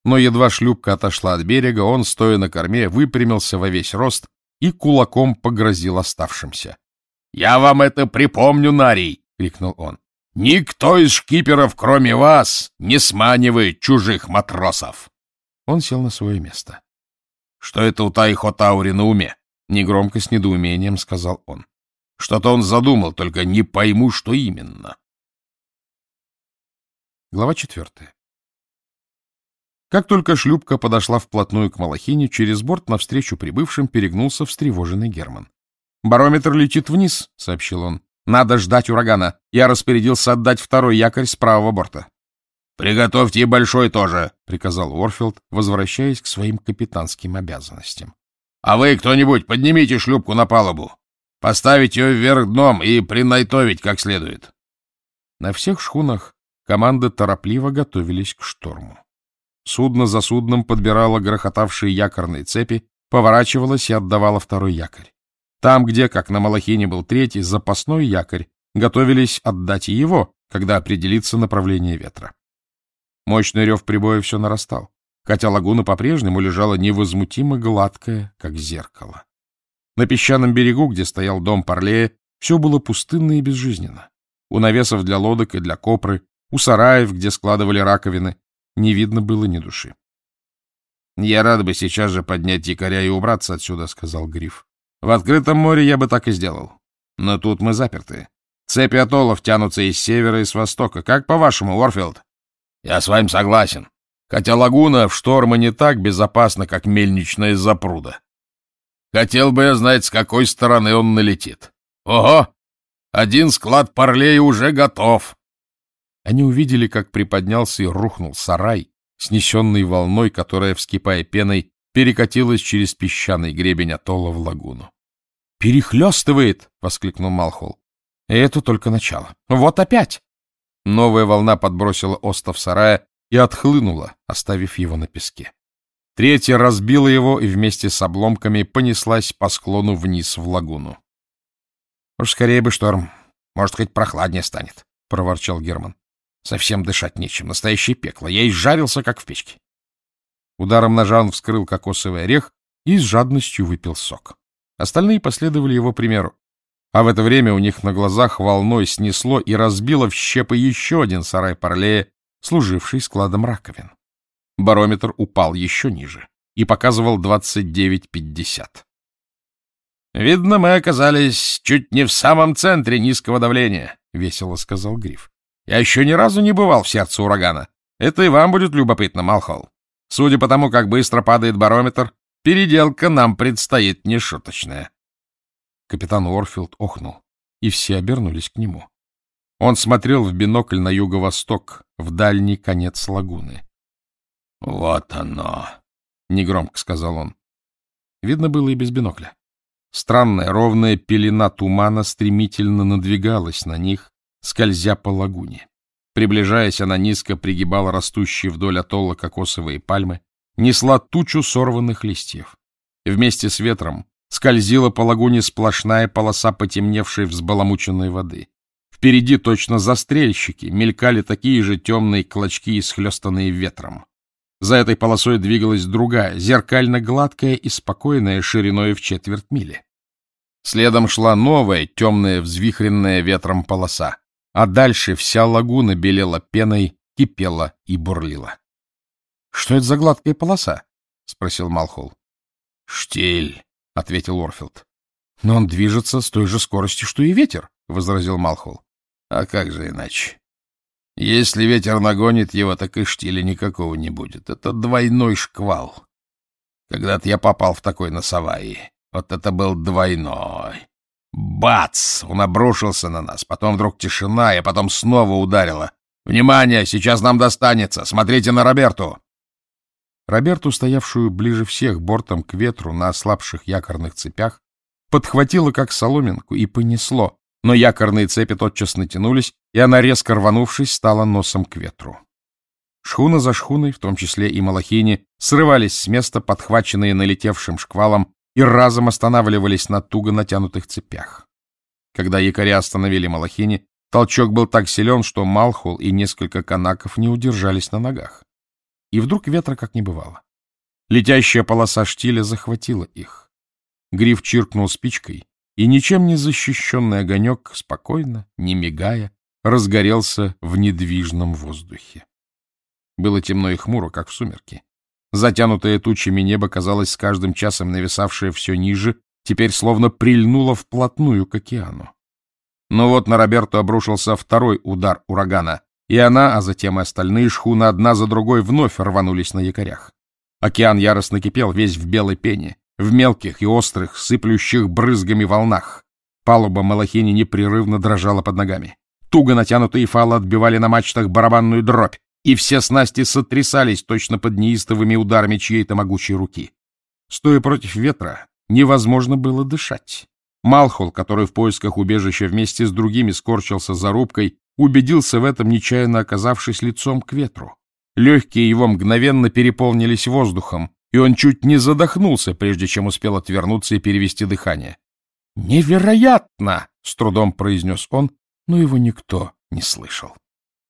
A: Но едва шлюпка отошла от берега, он, стоя на корме, выпрямился во весь рост и кулаком погрозил оставшимся. — Я вам это припомню, Нарий! — крикнул он. — Никто из шкиперов, кроме вас, не сманивает чужих матросов! Он сел на свое место. Что это у Тайхо Таури на уме? Негромко с недоумением сказал он. Что-то он задумал, только не пойму, что именно. Глава четвертая. Как только шлюпка подошла вплотную к Малахине, через борт навстречу прибывшим перегнулся встревоженный Герман. «Барометр летит вниз», — сообщил он. «Надо ждать урагана. Я распорядился отдать второй якорь с правого борта. — Приготовьте большой тоже, — приказал Уорфилд, возвращаясь к своим капитанским обязанностям. — А вы, кто-нибудь, поднимите шлюпку на палубу. Поставить ее вверх дном и принайтовить как следует. На всех шхунах команды торопливо готовились к шторму. Судно за судном подбирало грохотавшие якорные цепи, поворачивалось и отдавало второй якорь. Там, где, как на Малахине был третий, запасной якорь, готовились отдать и его, когда определится направление ветра. Мощный рев прибоя все нарастал, хотя лагуна по-прежнему лежала невозмутимо гладкая, как зеркало. На песчаном берегу, где стоял дом Парлея, все было пустынно и безжизненно. У навесов для лодок и для копры, у сараев, где складывали раковины, не видно было ни души. — Я рад бы сейчас же поднять якоря и убраться отсюда, — сказал Гриф.
C: — В открытом море я бы так и сделал. Но тут мы заперты. Цепи атоллов тянутся из севера и с востока. Как по-вашему, Уорфилд? Я с вами согласен. Хотя лагуна в штормы не так безопасна, как мельничная запруда. Хотел бы я знать, с какой стороны он налетит. Ого! Один склад парлей уже готов.
A: Они увидели, как приподнялся и рухнул сарай, снесенный волной, которая, вскипая пеной, перекатилась через песчаный гребень атолла в лагуну. «Перехлестывает!» — воскликнул Малхол. «Это только начало. Вот опять!» Новая волна подбросила остов сарая и отхлынула, оставив его на песке. Третья разбила его и вместе с обломками понеслась по склону вниз в лагуну. — Уж скорее бы шторм. Может, хоть прохладнее станет, — проворчал Герман. — Совсем дышать нечем. Настоящее пекло. Я изжарился, как в печке. Ударом ножа он вскрыл кокосовый орех и с жадностью выпил сок. Остальные последовали его примеру. А в это время у них на глазах волной снесло и разбило в щепы еще один сарай Парлея, служивший складом раковин. Барометр упал еще ниже и показывал 29,50.
C: «Видно, мы оказались чуть не в самом центре низкого давления», — весело сказал Гриф. «Я еще ни разу не бывал в сердце урагана. Это и вам будет любопытно, Малхолл. Судя по тому, как быстро падает барометр, переделка нам предстоит нешуточная».
A: Капитан Уорфилд охнул, и все обернулись к нему. Он смотрел в бинокль на юго-восток, в дальний конец лагуны.
C: — Вот оно!
A: — негромко сказал он. Видно было и без бинокля. Странная ровная пелена тумана стремительно надвигалась на них, скользя по лагуне. Приближаясь, она низко пригибала растущие вдоль атолла кокосовые пальмы, несла тучу сорванных листьев. Вместе с ветром скользила по лагуне сплошная полоса потемневшей взбаламученной воды. Впереди точно застрельщики мелькали такие же темные клочки, исхлестанные ветром. За этой полосой двигалась другая, зеркально-гладкая и спокойная, шириной в четверть мили. Следом шла новая, темная, взвихренная ветром полоса, а дальше вся лагуна белела пеной, кипела и бурлила. — Что это за гладкая полоса? — спросил Малхол.
C: — Штиль, — ответил Орфилд.
A: — Но он движется с той же скоростью, что и ветер, — возразил Малхол.
C: — А как же иначе? Если ветер нагонит его, так и штиля никакого не будет. Это двойной шквал. Когда-то я попал в такой на Саваи. Вот это был двойной. Бац! Он обрушился на нас. Потом вдруг тишина, и потом снова ударило. «Внимание! Сейчас нам достанется! Смотрите на Роберту!»
A: Роберту, стоявшую ближе всех бортом к ветру на ослабших якорных цепях, подхватило как соломинку и понесло, но якорные цепи тотчас натянулись, и она, резко рванувшись, стала носом к ветру. Шхуна за шхуной, в том числе и Малахини, срывались с места, подхваченные налетевшим шквалом, и разом останавливались на туго натянутых цепях. Когда якоря остановили Малахини, толчок был так силен, что Малхул и несколько канаков не удержались на ногах. И вдруг ветра как не бывало. Летящая полоса штиля захватила их. Гриф чиркнул спичкой, и ничем не защищенный огонек, спокойно, не мигая, разгорелся в недвижном воздухе. Было темно и хмуро, как в сумерки. Затянутое тучами небо, казалось, с каждым часом нависавшее все ниже, теперь словно прильнуло вплотную к океану. Но вот на Роберту обрушился второй удар урагана, и она, а затем и остальные шхуны одна за другой вновь рванулись на якорях. Океан яростно кипел, весь в белой пене в мелких и острых, сыплющих брызгами волнах. Палуба Малахини непрерывно дрожала под ногами. Туго натянутые фалы отбивали на мачтах барабанную дробь, и все снасти сотрясались точно под неистовыми ударами чьей-то могучей руки. Стоя против ветра, невозможно было дышать. Малхол, который в поисках убежища вместе с другими скорчился за рубкой, убедился в этом, нечаянно оказавшись лицом к ветру. Легкие его мгновенно переполнились воздухом, и он чуть не задохнулся, прежде чем успел отвернуться и перевести дыхание. «Невероятно!» — с трудом произнес он, но его никто не слышал.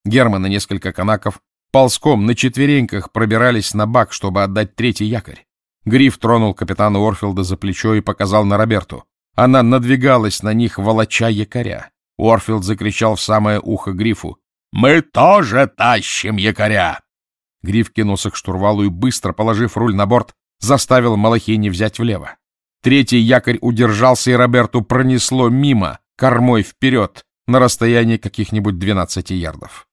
A: Герман и несколько канаков ползком на четвереньках пробирались на бак, чтобы отдать третий якорь. Гриф тронул капитана Орфилда за плечо и показал на Роберту. Она надвигалась на них, волоча якоря. Орфилд закричал в самое ухо Грифу. «Мы тоже тащим якоря!» Гриф кинулся к штурвалу и, быстро положив руль на борт, заставил Малахини взять влево. Третий якорь удержался, и Роберту пронесло мимо, кормой вперед, на расстоянии каких-нибудь 12 ярдов.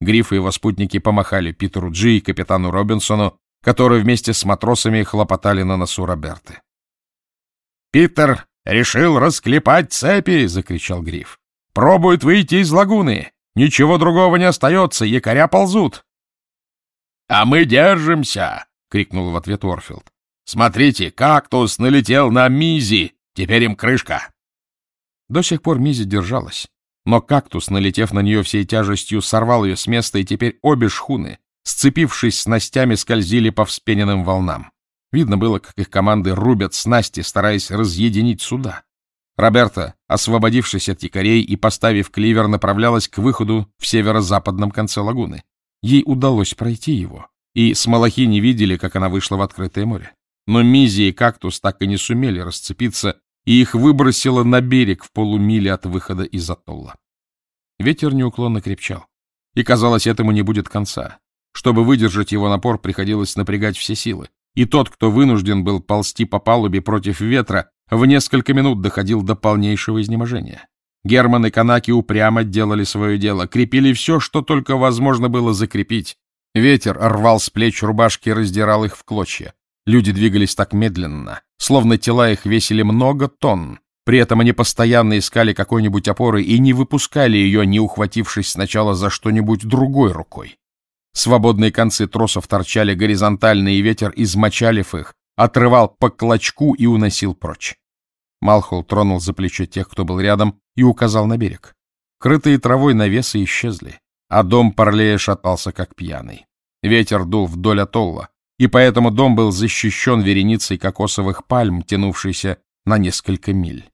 A: Гриф и его спутники помахали Питеру Джи и капитану Робинсону, которые вместе с матросами хлопотали на носу Роберты. «Питер решил расклепать цепи!» — закричал Гриф. «Пробует выйти из лагуны! Ничего другого не остается, якоря ползут!» «А мы держимся!» — крикнул в ответ Орфилд. Смотрите, кактус налетел на Мизи. Теперь им крышка. До сих пор Мизи держалась. Но кактус, налетев на нее всей тяжестью, сорвал ее с места, и теперь обе шхуны, сцепившись снастями, скользили по вспененным волнам. Видно было, как их команды рубят снасти, стараясь разъединить суда. Роберта, освободившись от якорей и поставив кливер, направлялась к выходу в северо-западном конце лагуны. Ей удалось пройти его, и смолохи не видели, как она вышла в открытое море. Но Мизи и Кактус так и не сумели расцепиться, и их выбросило на берег в полумиле от выхода из атолла. Ветер неуклонно крепчал, и, казалось, этому не будет конца. Чтобы выдержать его напор, приходилось напрягать все силы, и тот, кто вынужден был ползти по палубе против ветра, в несколько минут доходил до полнейшего изнеможения. Герман и Канаки упрямо делали свое дело, крепили все, что только возможно было закрепить. Ветер рвал с плеч рубашки и раздирал их в клочья. Люди двигались так медленно, словно тела их весили много тонн. При этом они постоянно искали какой-нибудь опоры и не выпускали ее, не ухватившись сначала за что-нибудь другой рукой. Свободные концы тросов торчали горизонтально, и ветер, измочалив их, отрывал по клочку и уносил прочь. Малхол тронул за плечо тех, кто был рядом, и указал на берег. Крытые травой навесы исчезли, а дом Парлея шатался, как пьяный. Ветер дул вдоль атолла, и поэтому дом был защищен вереницей кокосовых пальм, тянувшейся на несколько миль.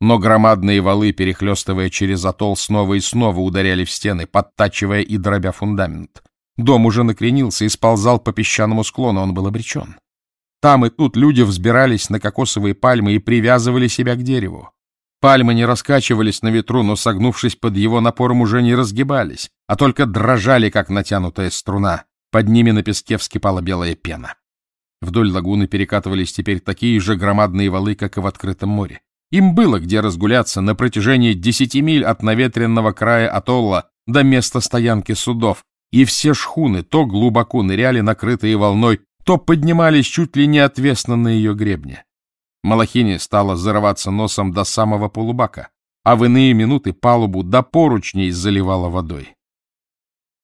A: Но громадные валы, перехлестывая через атолл, снова и снова ударяли в стены, подтачивая и дробя фундамент. Дом уже накренился и сползал по песчаному склону, он был обречен. Там и тут люди взбирались на кокосовые пальмы и привязывали себя к дереву. Пальмы не раскачивались на ветру, но, согнувшись под его напором, уже не разгибались, а только дрожали, как натянутая струна. Под ними на песке вскипала белая пена. Вдоль лагуны перекатывались теперь такие же громадные валы, как и в открытом море. Им было где разгуляться на протяжении десяти миль от наветренного края атолла до места стоянки судов, и все шхуны то глубоко ныряли, накрытые волной, то поднимались чуть ли не отвесно на ее гребне. Малахини стала зарываться носом до самого полубака, а в иные минуты палубу до поручней заливала водой.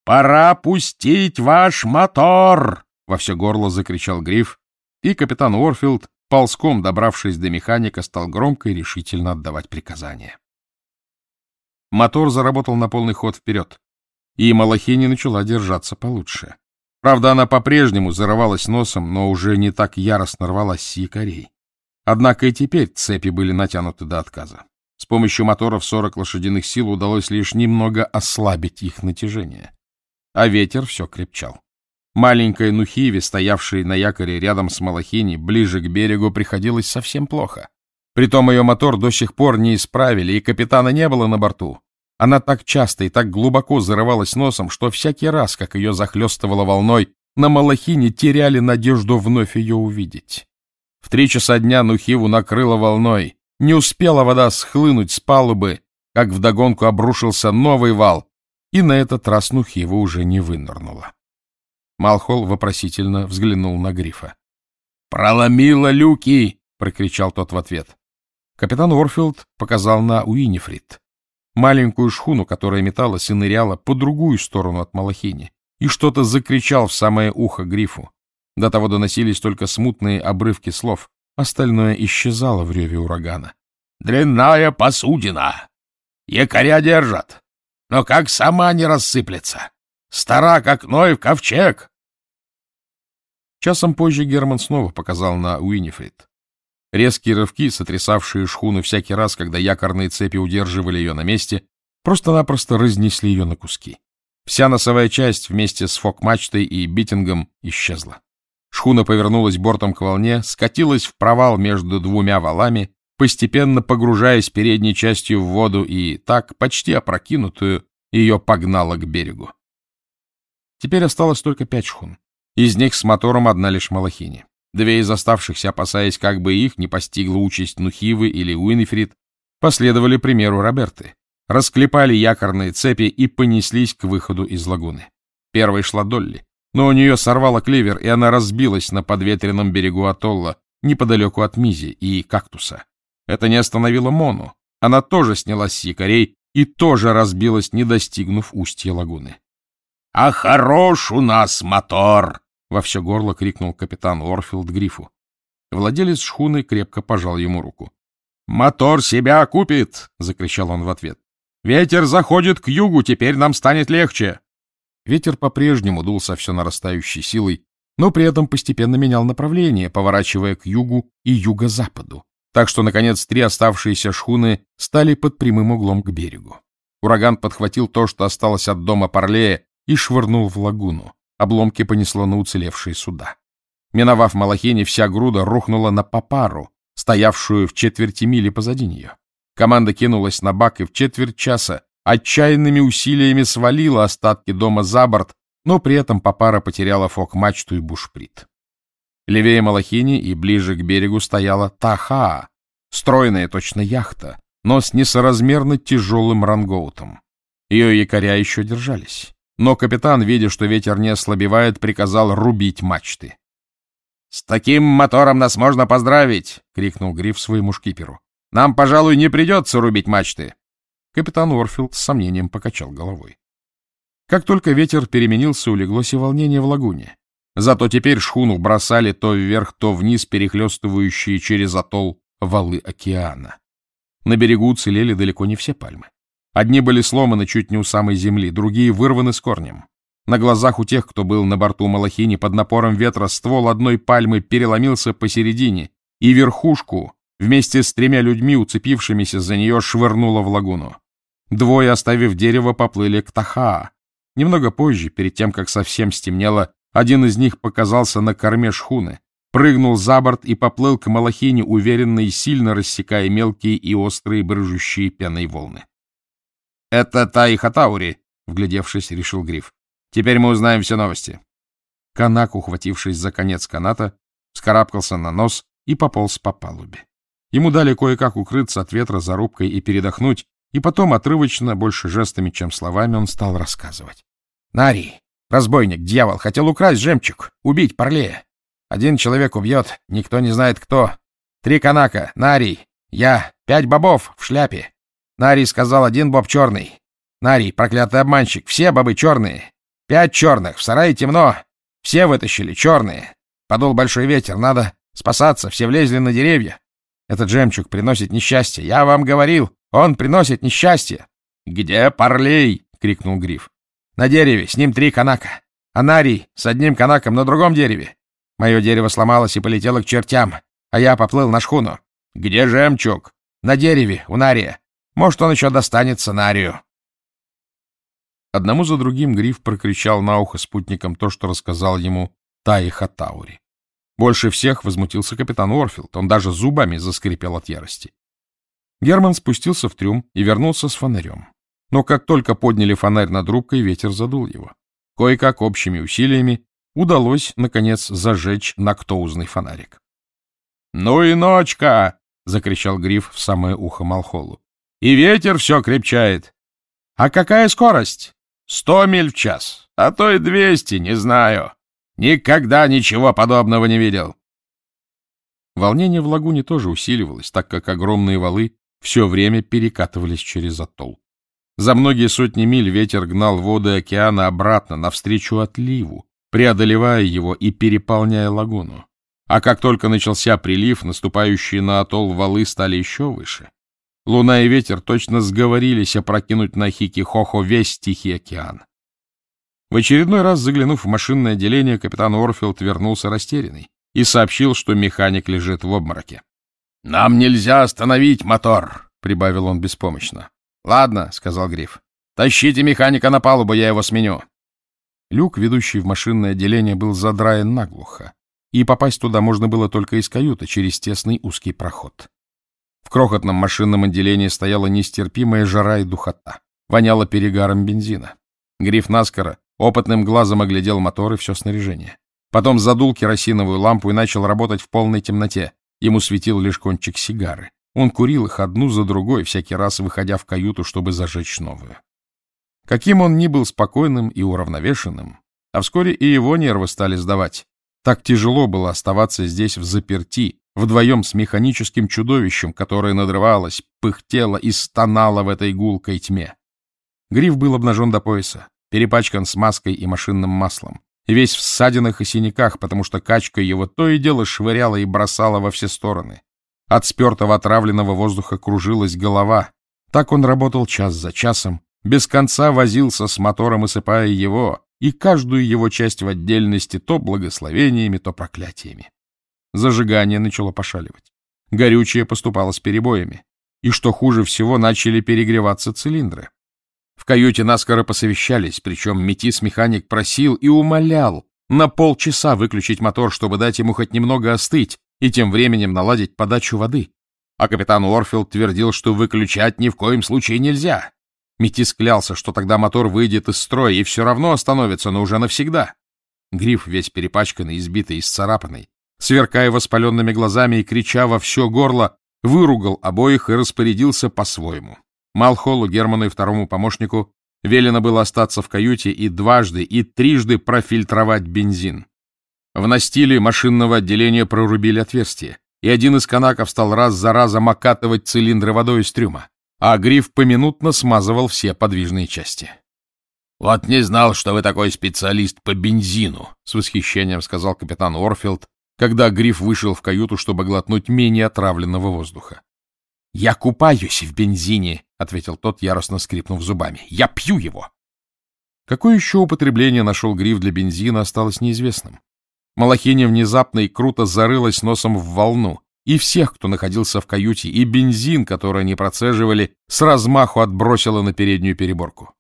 A: «Пора пустить ваш мотор!» — во все горло закричал Гриф, и капитан Уорфилд, ползком добравшись до механика, стал громко и решительно отдавать приказания. Мотор заработал на полный ход вперед, и Малахини начала держаться получше. Правда, она по-прежнему зарывалась носом, но уже не так яростно рвалась с якорей. Однако и теперь цепи были натянуты до отказа. С помощью моторов 40 лошадиных сил удалось лишь немного ослабить их натяжение а ветер все крепчал. Маленькой Нухиве, стоявшей на якоре рядом с Малахини, ближе к берегу, приходилось совсем плохо. Притом ее мотор до сих пор не исправили, и капитана не было на борту. Она так часто и так глубоко зарывалась носом, что всякий раз, как ее захлестывало волной, на Малахине теряли надежду вновь ее увидеть. В три часа дня Нухиву накрыло волной. Не успела вода схлынуть с палубы, как вдогонку обрушился новый вал, и на этот раз Нухива уже не вынырнула. Малхол вопросительно взглянул на Грифа. «Проломила люки!» — прокричал тот в ответ. Капитан Орфилд показал на Уинифрид, маленькую шхуну, которая металась и ныряла по другую сторону от Малахини, и что-то закричал в самое ухо Грифу. До того доносились только смутные обрывки слов, остальное исчезало в реве урагана. «Дрянная посудина! Якоря держат! Но как сама не рассыплется. Стара, как Ной в ковчег. Часом позже Герман снова показал на Уинифрид. Резкие рывки, сотрясавшие шхуну всякий раз, когда якорные цепи удерживали ее на месте, просто-напросто разнесли ее на куски. Вся носовая часть вместе с фок-мачтой и битингом исчезла. Шхуна повернулась бортом к волне, скатилась в провал между двумя валами постепенно погружаясь передней частью в воду и так, почти опрокинутую, ее погнало к берегу. Теперь осталось только пять шхун. Из них с мотором одна лишь Малахини. Две из оставшихся, опасаясь, как бы их не постигла участь Нухивы или Уинифрид, последовали примеру Роберты, расклепали якорные цепи и понеслись к выходу из лагуны. Первой шла Долли, но у нее сорвало клевер, и она разбилась на подветренном берегу атолла, неподалеку от Мизи и кактуса. Это не остановило Мону. Она тоже снялась с якорей и тоже разбилась, не достигнув устья лагуны.
C: — А хорош у нас мотор!
A: — во все горло крикнул капитан Орфилд Грифу. Владелец шхуны крепко пожал ему руку. — Мотор себя купит! — закричал он в ответ. — Ветер заходит к югу, теперь нам станет легче! Ветер по-прежнему дул со все нарастающей силой, но при этом постепенно менял направление, поворачивая к югу и юго-западу. Так что, наконец, три оставшиеся шхуны стали под прямым углом к берегу. Ураган подхватил то, что осталось от дома Парлея, и швырнул в лагуну. Обломки понесло на уцелевшие суда. Миновав Малахини, вся груда рухнула на Папару, стоявшую в четверти мили позади нее. Команда кинулась на бак и в четверть часа отчаянными усилиями свалила остатки дома за борт, но при этом Папара потеряла фок-мачту и бушприт. Левее Малахини и ближе к берегу стояла Таха, стройная точно яхта, но с несоразмерно тяжелым рангоутом. Ее якоря еще держались, но капитан, видя, что ветер не ослабевает, приказал рубить мачты. — С таким мотором нас можно поздравить! — крикнул Гриф своему шкиперу. — Нам, пожалуй, не придется рубить мачты. Капитан Уорфилд с сомнением покачал головой. Как только ветер переменился, улеглось и волнение в лагуне. Зато теперь шхуну бросали то вверх, то вниз перехлестывающие через атолл валы океана. На берегу уцелели далеко не все пальмы. Одни были сломаны чуть не у самой земли, другие вырваны с корнем. На глазах у тех, кто был на борту Малахини, под напором ветра ствол одной пальмы переломился посередине, и верхушку вместе с тремя людьми, уцепившимися за нее, швырнуло в лагуну. Двое, оставив дерево, поплыли к Тахаа. Немного позже, перед тем, как совсем стемнело, один из них показался на корме шхуны, прыгнул за борт и поплыл к Малахине, уверенно и сильно рассекая мелкие и острые брыжущие пеной волны. — Это Тай Хатаури, — вглядевшись, решил Гриф. — Теперь мы узнаем все новости. Канак, ухватившись за конец каната, вскарабкался на нос и пополз по палубе. Ему дали кое-как укрыться от ветра за рубкой и передохнуть, и потом, отрывочно, больше жестами, чем словами, он стал рассказывать. «Нарий, разбойник, дьявол, хотел украсть жемчуг, убить Парлея. Один человек убьет, никто не знает кто. Три канака, Нарий, я, пять бобов в шляпе. Нарий сказал, один боб черный. Нарий, проклятый обманщик, все бобы черные. Пять черных, в сарае темно. Все вытащили, черные. Подул большой ветер, надо спасаться, все влезли на деревья. Этот жемчуг приносит несчастье, я вам говорил. Он приносит несчастье. — Где Парлей? — крикнул Гриф. — На дереве, с ним три канака. Анарий с одним канаком на другом дереве. Мое дерево сломалось и полетело к чертям, а я поплыл на шхуну. — Где жемчуг? — На дереве, у Нария. Может, он еще достанется Нарию. Одному за другим Гриф прокричал на ухо спутникам то, что рассказал ему Таи Хатаури. Больше всех возмутился капитан Орфилд, он даже зубами заскрипел от ярости. Герман спустился в трюм и вернулся с фонарем. Но как только подняли фонарь над рубкой, ветер задул его. Кое-как общими усилиями удалось, наконец, зажечь нактоузный фонарик. — Ну и ночка! — закричал Гриф в самое ухо Малхолу. — И ветер все крепчает. — А какая скорость? — Сто миль в час, а то и двести, не знаю. Никогда ничего подобного не видел. Волнение в лагуне тоже усиливалось, так как огромные валы все время перекатывались через атолл. За многие сотни миль ветер гнал воды океана обратно, навстречу отливу, преодолевая его и переполняя лагуну. А как только начался прилив, наступающие на атолл валы стали еще выше. Луна и ветер точно сговорились опрокинуть на Хики-Хохо весь Тихий океан. В очередной раз заглянув в машинное отделение, капитан Орфилд вернулся растерянный и сообщил, что механик лежит в обмороке. — Нам нельзя остановить мотор, — прибавил он беспомощно. — Ладно, — сказал Гриф. — Тащите механика на палубу, я его сменю. Люк, ведущий в машинное отделение, был задраен наглухо, и попасть туда можно было только из каюты через тесный узкий проход. В крохотном машинном отделении стояла нестерпимая жара и духота. Воняло перегаром бензина. Гриф наскоро опытным глазом оглядел мотор и все снаряжение. Потом задул керосиновую лампу и начал работать в полной темноте. Ему светил лишь кончик сигары. Он курил их одну за другой, всякий раз выходя в каюту, чтобы зажечь новую. Каким он ни был спокойным и уравновешенным, а вскоре и его нервы стали сдавать. Так тяжело было оставаться здесь в заперти, вдвоем с механическим чудовищем, которое надрывалось, пыхтело и стонало в этой гулкой тьме. Гриф был обнажен до пояса, перепачкан смазкой и машинным маслом, весь в ссадинах и синяках, потому что качка его то и дело швыряла и бросала во все стороны. От спертого отравленного воздуха кружилась голова. Так он работал час за часом, без конца возился с мотором, осыпая его, и каждую его часть в отдельности то благословениями, то проклятиями. Зажигание начало пошаливать. Горючее поступало с перебоями. И, что хуже всего, начали перегреваться цилиндры. В каюте наскоро посовещались, причем метис-механик просил и умолял на полчаса выключить мотор, чтобы дать ему хоть немного остыть и тем временем наладить подачу воды. А капитан Уорфилд твердил, что выключать ни в коем случае нельзя. Метис клялся, что тогда мотор выйдет из строя и все равно остановится, но уже навсегда. Гриф, весь перепачканный, избитый и сцарапанный, сверкая воспаленными глазами и крича во все горло, выругал обоих и распорядился по-своему. Малхолу, Герману и второму помощнику велено было остаться в каюте и дважды, и трижды профильтровать бензин. В настиле машинного отделения прорубили отверстие, и один из канаков стал раз за разом окатывать цилиндры водой из трюма, а гриф поминутно смазывал все подвижные части.
C: — Вот не знал, что вы такой специалист по бензину, — с восхищением сказал капитан Орфилд, когда Гриф вышел в каюту, чтобы глотнуть менее отравленного воздуха.
A: — Я купаюсь в бензине, — ответил тот, яростно скрипнув зубами. — Я пью его! Какое еще употребление нашел Гриф для бензина, осталось неизвестным. Малахиня внезапно и круто зарылась носом в волну, и всех, кто находился в каюте, и бензин, который они процеживали, с размаху отбросило на переднюю переборку.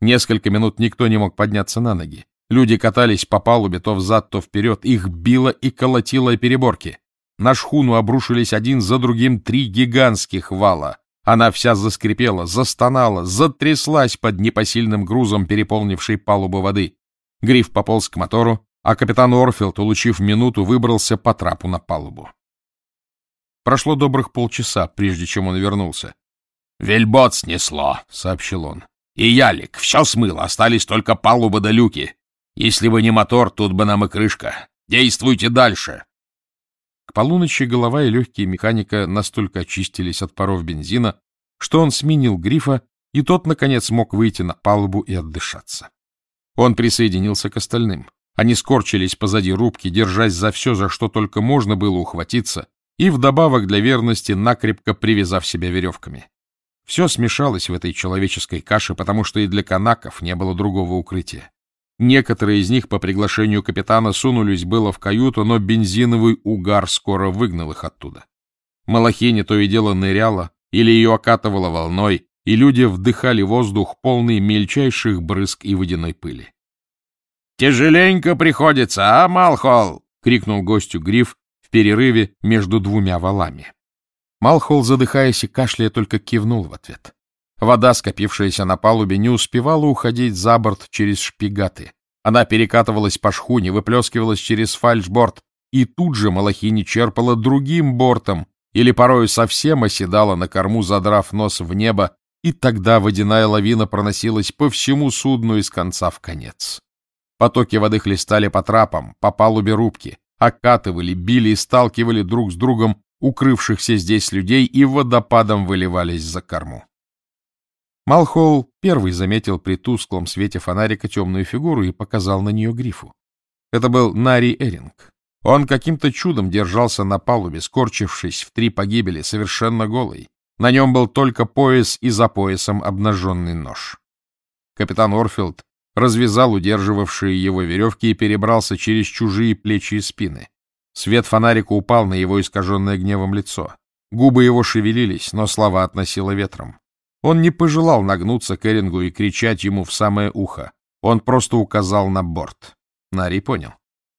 A: Несколько минут никто не мог подняться на ноги. Люди катались по палубе то взад, то вперед, их било и колотило переборки. На шхуну обрушились один за другим три гигантских вала. Она вся заскрипела, застонала, затряслась под непосильным грузом, переполнившей палубу воды. Гриф пополз к мотору, а капитан Орфилд, улучив минуту, выбрался по трапу на палубу. Прошло добрых полчаса, прежде чем он вернулся.
C: — Вельбот снесло, — сообщил он. — И ялик, все смыло, остались только палуба да люки. Если бы не мотор, тут бы нам и крышка. Действуйте дальше.
A: К полуночи голова и легкие механика настолько очистились от паров бензина, что он сменил грифа, и тот, наконец, мог выйти на палубу и отдышаться. Он присоединился к остальным. Они скорчились позади рубки, держась за все, за что только можно было ухватиться, и вдобавок для верности накрепко привязав себя веревками. Все смешалось в этой человеческой каше, потому что и для канаков не было другого укрытия. Некоторые из них по приглашению капитана сунулись было в каюту, но бензиновый угар скоро выгнал их оттуда. Малахиня то и дело ныряла или ее окатывала волной, и люди вдыхали воздух, полный мельчайших брызг и водяной пыли.
B: — Тяжеленько приходится, а, Малхол? — крикнул гостю Гриф в перерыве между двумя валами.
A: Малхол, задыхаясь и кашляя, только кивнул в ответ. Вода, скопившаяся на палубе, не успевала уходить за борт через шпигаты. Она перекатывалась по шхуне, выплескивалась через фальшборд, и тут же Малахини черпала другим бортом или порою совсем оседала на корму, задрав нос в небо, и тогда водяная лавина проносилась по всему судну из конца в конец. Потоки воды хлестали по трапам, по палубе рубки, окатывали, били и сталкивали друг с другом укрывшихся здесь людей и водопадом выливались за корму. Малхолл первый заметил при тусклом свете фонарика темную фигуру и показал на нее грифу. Это был Нари Эринг. Он каким-то чудом держался на палубе, скорчившись в три погибели, совершенно голый. На нем был только пояс и за поясом обнаженный нож. Капитан Орфилд развязал удерживавшие его веревки и перебрался через чужие плечи и спины. Свет фонарика упал на его искаженное гневом лицо. Губы его шевелились, но слова относило ветром. Он не пожелал нагнуться к Эрингу и кричать ему в самое ухо. Он просто указал на борт. Нари понял.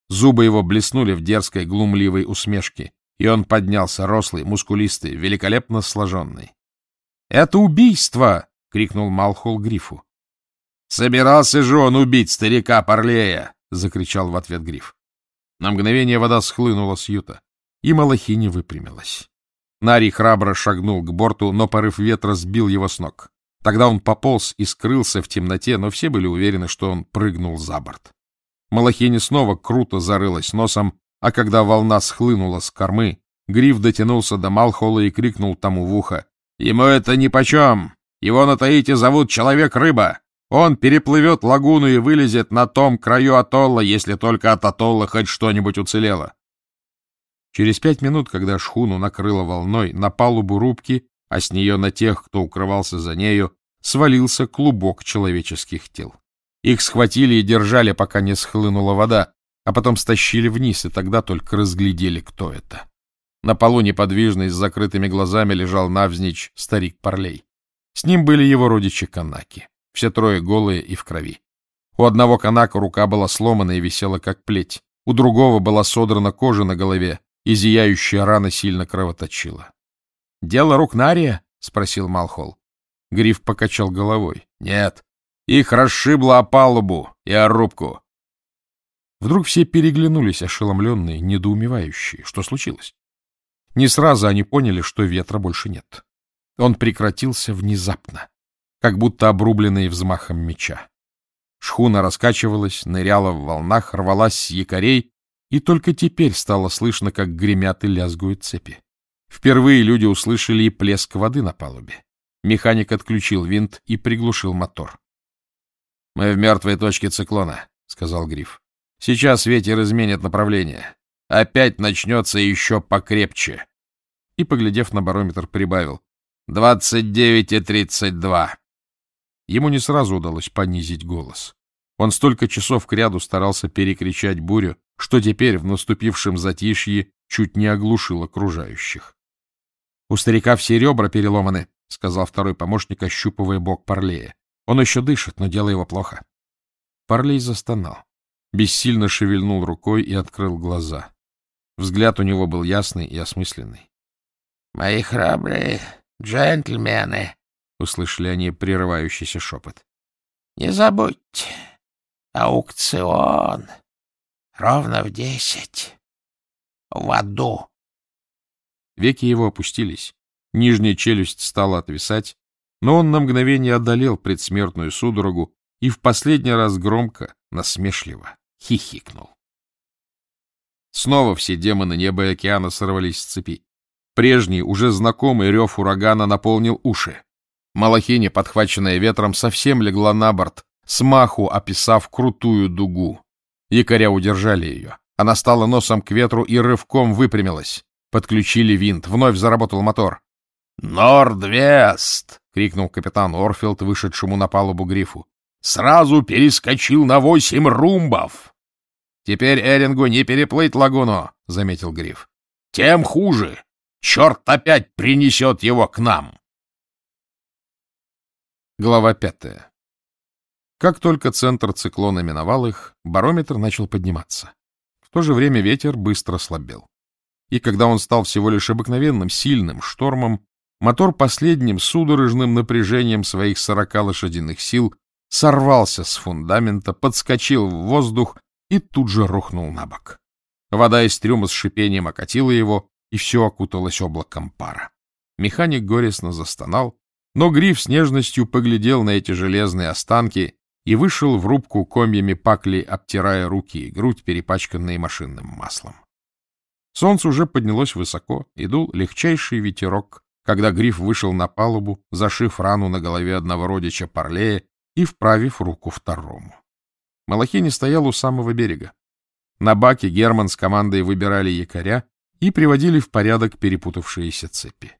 A: Зубы его блеснули в дерзкой глумливой усмешке, и он поднялся, рослый, мускулистый, великолепно сложенный. — Это убийство! — крикнул Малхол Грифу.
B: — Собирался же он убить старика Парлея! — закричал в ответ Гриф.
A: На мгновение вода схлынула с юта, и Малахини выпрямилась. Нарий храбро шагнул к борту, но порыв ветра сбил его с ног. Тогда он пополз и скрылся в темноте, но все были уверены, что он прыгнул за борт. Малахини снова круто зарылась носом, а когда волна схлынула с кормы, Гриф дотянулся до Малхола и крикнул тому в ухо. — Ему это нипочем! Его на Таите зовут Человек-рыба! Он переплывет лагуну и вылезет на том краю атолла, если только от атолла хоть что-нибудь уцелело. Через пять минут, когда шхуну накрыло волной, на палубу рубки, а с нее на тех, кто укрывался за нею, свалился клубок человеческих тел. Их схватили и держали, пока не схлынула вода, а потом стащили вниз, и тогда только разглядели, кто это. На полу неподвижно и с закрытыми глазами лежал навзничь старик Парлей. С ним были его родичи Канаки, все трое голые и в крови. У одного Канака рука была сломана и висела как плеть, у другого была содрана кожа на голове, и зияющая рана сильно кровоточила. — Дело рук Нария? — спросил Малхол. Гриф покачал головой. — Нет, их расшибло о палубу и о рубку. Вдруг все переглянулись, ошеломленные, недоумевающие. Что случилось? Не сразу они поняли, что ветра больше нет. Он прекратился внезапно, как будто обрубленный взмахом меча. Шхуна раскачивалась, ныряла в волнах, рвалась с якорей, и только теперь стало слышно, как гремят и лязгуют цепи. Впервые люди услышали и плеск воды на палубе. Механик отключил винт и приглушил мотор. — Мы в мертвой точке циклона, — сказал Гриф. — Сейчас ветер изменит направление. Опять начнется еще покрепче. И, поглядев на барометр, прибавил. «Двадцать девять и тридцать два». Ему не сразу удалось понизить голос. Он столько часов кряду старался перекричать бурю, что теперь в наступившем затишье чуть не оглушил окружающих. — У старика все ребра переломаны, — сказал второй помощник, ощупывая бок Парлея. — Он еще дышит, но дело его плохо. Парлей застонал, бессильно шевельнул рукой и открыл глаза. Взгляд у него был ясный и осмысленный.
B: — Мои храбрые джентльмены, —
A: услышали они прерывающийся шепот.
B: — Не забудьте, аукцион ровно в десять. В аду.
A: Веки его опустились, нижняя челюсть стала отвисать, но он на мгновение одолел предсмертную судорогу и в последний раз громко, насмешливо хихикнул. Снова все демоны неба и океана сорвались с цепи. Прежний, уже знакомый рев урагана наполнил уши. Малахиня, подхваченная ветром, совсем легла на борт, смаху описав крутую дугу. Якоря удержали ее. Она стала носом к ветру и рывком выпрямилась. Подключили винт. Вновь заработал мотор. «Норд-Вест!» — крикнул капитан Орфилд, вышедшему на палубу грифу. «Сразу перескочил на восемь румбов!» Теперь Эрингу не переплыть лагуну, — заметил Гриф. — Тем хуже. Черт опять принесет его к нам. Глава пятая. Как только центр циклона миновал их, барометр начал подниматься. В то же время ветер быстро слабел. И когда он стал всего лишь обыкновенным сильным штормом, мотор последним судорожным напряжением своих сорока лошадиных сил сорвался с фундамента, подскочил в воздух и тут же рухнул на бок. Вода из трюма с шипением окатила его, и все окуталось облаком пара. Механик горестно застонал, но Гриф с нежностью поглядел на эти железные останки и вышел в рубку комьями пакли, обтирая руки и грудь, перепачканные машинным маслом. Солнце уже поднялось высоко, и дул легчайший ветерок, когда Гриф вышел на палубу, зашив рану на голове одного родича Парлея и вправив руку второму. Малахини стоял у самого берега. На баке Герман с командой выбирали якоря и приводили в порядок перепутавшиеся цепи.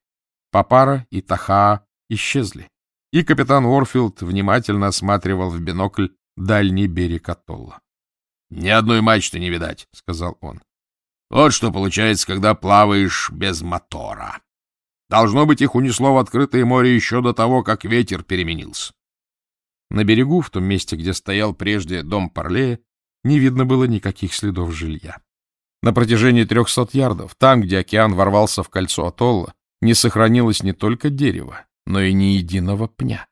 A: Папара и Тахаа исчезли, и капитан Уорфилд внимательно осматривал в бинокль дальний берег атолла. — Ни одной мачты не видать, — сказал он. — Вот что получается, когда плаваешь без мотора. Должно быть, их унесло в открытое море еще до того, как ветер переменился. На берегу, в том месте, где стоял прежде дом Парлея, не видно было никаких следов жилья. На протяжении трехсот ярдов, там, где океан ворвался в кольцо атолла, не сохранилось не только дерева, но и ни единого пня.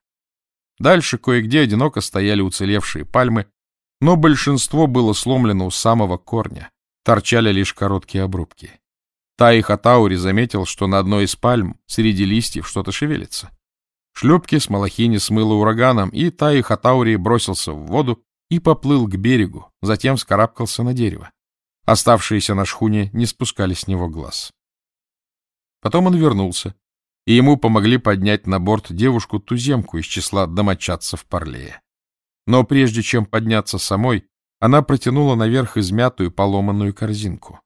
A: Дальше кое-где одиноко стояли уцелевшие пальмы, но большинство было сломлено у самого корня, торчали лишь короткие обрубки. Таи Хатаури заметил, что на одной из пальм среди листьев что-то шевелится. Шлюпки с Малахини смыло ураганом, и Таи Хатаури бросился в воду и поплыл к берегу, затем вскарабкался на дерево. Оставшиеся на шхуне не спускали с него глаз. Потом он вернулся, и ему помогли поднять на борт девушку-туземку из числа домочадцев Парлея. Но прежде чем подняться самой, она протянула наверх измятую поломанную корзинку.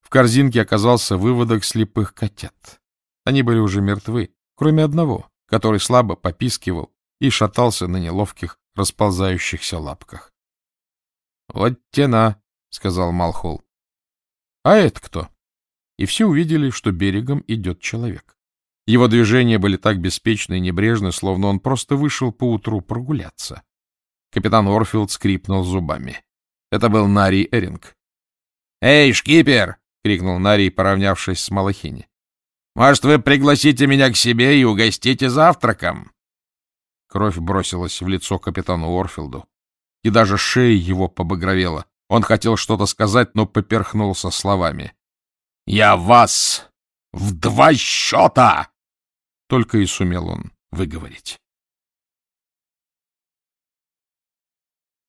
A: В корзинке оказался выводок слепых котят. Они были уже мертвы, кроме одного, который слабо попискивал и шатался на неловких, расползающихся лапках. — Вот тена, — сказал Малхол. — А это кто? И все увидели, что берегом идет человек. Его движения были так беспечны и небрежны, словно он просто вышел поутру прогуляться. Капитан Орфилд скрипнул зубами. Это был Нарий Эринг. «Эй, шкипер!» — крикнул Нарий, поравнявшись с Малахини. «Может, вы пригласите меня к себе и угостите завтраком?» Кровь бросилась в лицо капитану Орфилду, и даже шея его побагровела. Он хотел что-то сказать, но поперхнулся словами. «Я вас в два счета!» Только и сумел он выговорить.